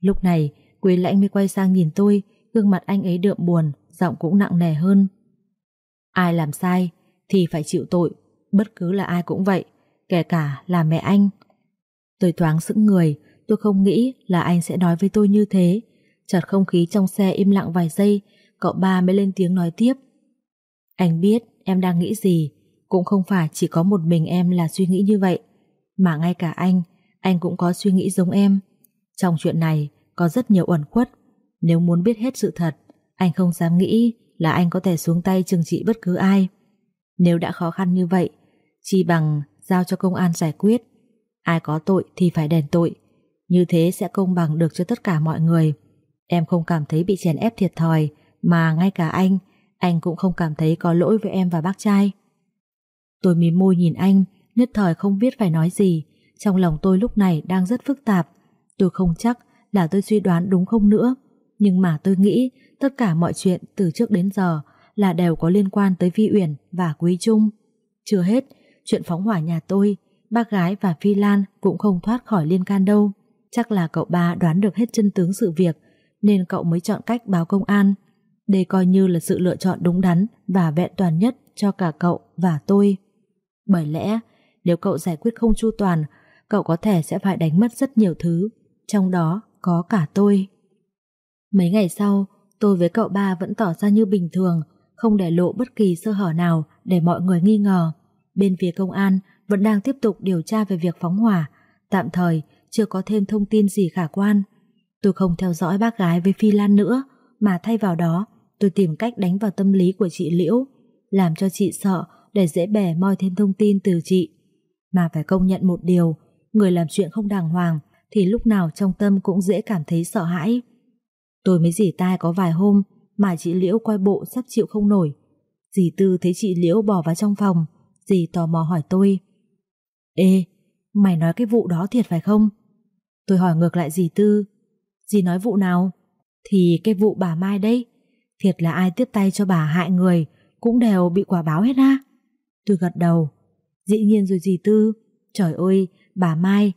Lúc này, Quý lãnh mới quay sang nhìn tôi, gương mặt anh ấy đượm buồn, giọng cũng nặng nề hơn. Ai làm sai thì phải chịu tội, bất cứ là ai cũng vậy, kể cả là mẹ anh. Tôi thoáng sững người, tôi không nghĩ là anh sẽ nói với tôi như thế. Chợt không khí trong xe im lặng vài giây, cậu ba mới lên tiếng nói tiếp. Anh biết em đang nghĩ gì, cũng không phải chỉ có một mình em là suy nghĩ như vậy, mà ngay cả anh, anh cũng có suy nghĩ giống em. Trong chuyện này có rất nhiều uẩn khuất, nếu muốn biết hết sự thật, anh không dám nghĩ là anh có thể xuống tay trừng trị bất cứ ai. Nếu đã khó khăn như vậy, chi bằng giao cho công an giải quyết. Ai có tội thì phải đền tội, như thế sẽ công bằng được cho tất cả mọi người. Em không cảm thấy bị chèn ép thiệt thòi, mà ngay cả anh, anh cũng không cảm thấy có lỗi với em và bác trai. Tôi mím môi nhìn anh, nhất thời không biết phải nói gì. Trong lòng tôi lúc này đang rất phức tạp. Tôi không chắc là tôi suy đoán đúng không nữa. Nhưng mà tôi nghĩ tất cả mọi chuyện từ trước đến giờ là đều có liên quan tới Vi Uyển và Quý Trung. Chưa hết, chuyện phóng hỏa nhà tôi, bác gái và Phi Lan cũng không thoát khỏi liên can đâu. Chắc là cậu ba đoán được hết chân tướng sự việc nên cậu mới chọn cách báo công an. Đây coi như là sự lựa chọn đúng đắn và vẹn toàn nhất cho cả cậu và tôi. Bởi lẽ, nếu cậu giải quyết không chu toàn, cậu có thể sẽ phải đánh mất rất nhiều thứ, trong đó có cả tôi. Mấy ngày sau, tôi với cậu ba vẫn tỏ ra như bình thường, không để lộ bất kỳ sơ hở nào để mọi người nghi ngờ. Bên phía công an vẫn đang tiếp tục điều tra về việc phóng hỏa, tạm thời chưa có thêm thông tin gì khả quan. Tôi không theo dõi bác gái với Phi Lan nữa, mà thay vào đó tôi tìm cách đánh vào tâm lý của chị Liễu, làm cho chị sợ để dễ bẻ moi thêm thông tin từ chị. Mà phải công nhận một điều, người làm chuyện không đàng hoàng thì lúc nào trong tâm cũng dễ cảm thấy sợ hãi. Tôi mới dì tai có vài hôm mà chị Liễu coi bộ sắp chịu không nổi. Dì Tư thấy chị Liễu bỏ vào trong phòng, dì tò mò hỏi tôi. Ê, mày nói cái vụ đó thiệt phải không? Tôi hỏi ngược lại dì Tư. Dì nói vụ nào? Thì cái vụ bà Mai đấy. Thiệt là ai tiếp tay cho bà hại người cũng đều bị quả báo hết á. Tôi gật đầu. Dĩ nhiên rồi dì Tư. Trời ơi, bà Mai.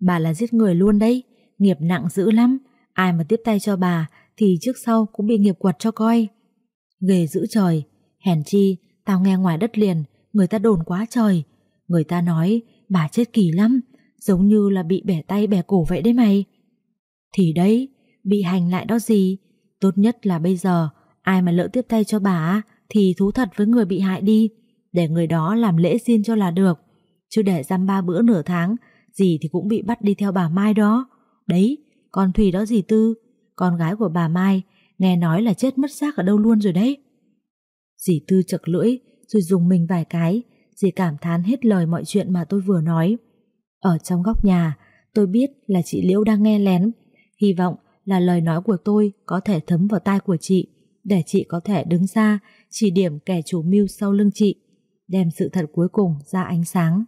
Bà là giết người luôn đấy. Nghiệp nặng dữ lắm. Ai mà tiếp tay cho bà thì trước sau cũng bị nghiệp quật cho coi. Ghê dữ trời. Hèn chi, tao nghe ngoài đất liền, người ta đồn quá trời. Người ta nói bà chết kỳ lắm, giống như là bị bẻ tay bẻ cổ vậy đấy mày. Thì đấy, bị hành lại đó gì. Tốt nhất là bây giờ, ai mà lỡ tiếp tay cho bà thì thú thật với người bị hại đi, để người đó làm lễ xin cho là được. Chứ để dăm ba bữa nửa tháng, gì thì cũng bị bắt đi theo bà Mai đó. Đấy, con Thùy đó gì Tư, con gái của bà Mai, nghe nói là chết mất xác ở đâu luôn rồi đấy. Dì Tư chật lưỡi, rồi dùng mình vài cái, dì cảm thán hết lời mọi chuyện mà tôi vừa nói. Ở trong góc nhà, tôi biết là chị Liễu đang nghe lén, hy vọng là lời nói của tôi có thể thấm vào tai của chị, để chị có thể đứng ra chỉ điểm kẻ chủ mưu sau lưng chị, đem sự thật cuối cùng ra ánh sáng.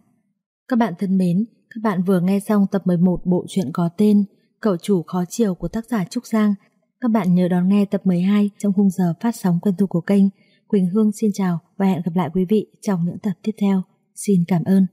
Các bạn thân mến, các bạn vừa nghe xong tập 11 bộ truyện có tên Cậu chủ khó chiều của tác giả Trúc Giang. Các bạn nhớ đón nghe tập 12 trong khung giờ phát sóng quen thuộc của kênh. Quỳnh Hương xin chào và hẹn gặp lại quý vị trong những tập tiếp theo. Xin cảm ơn.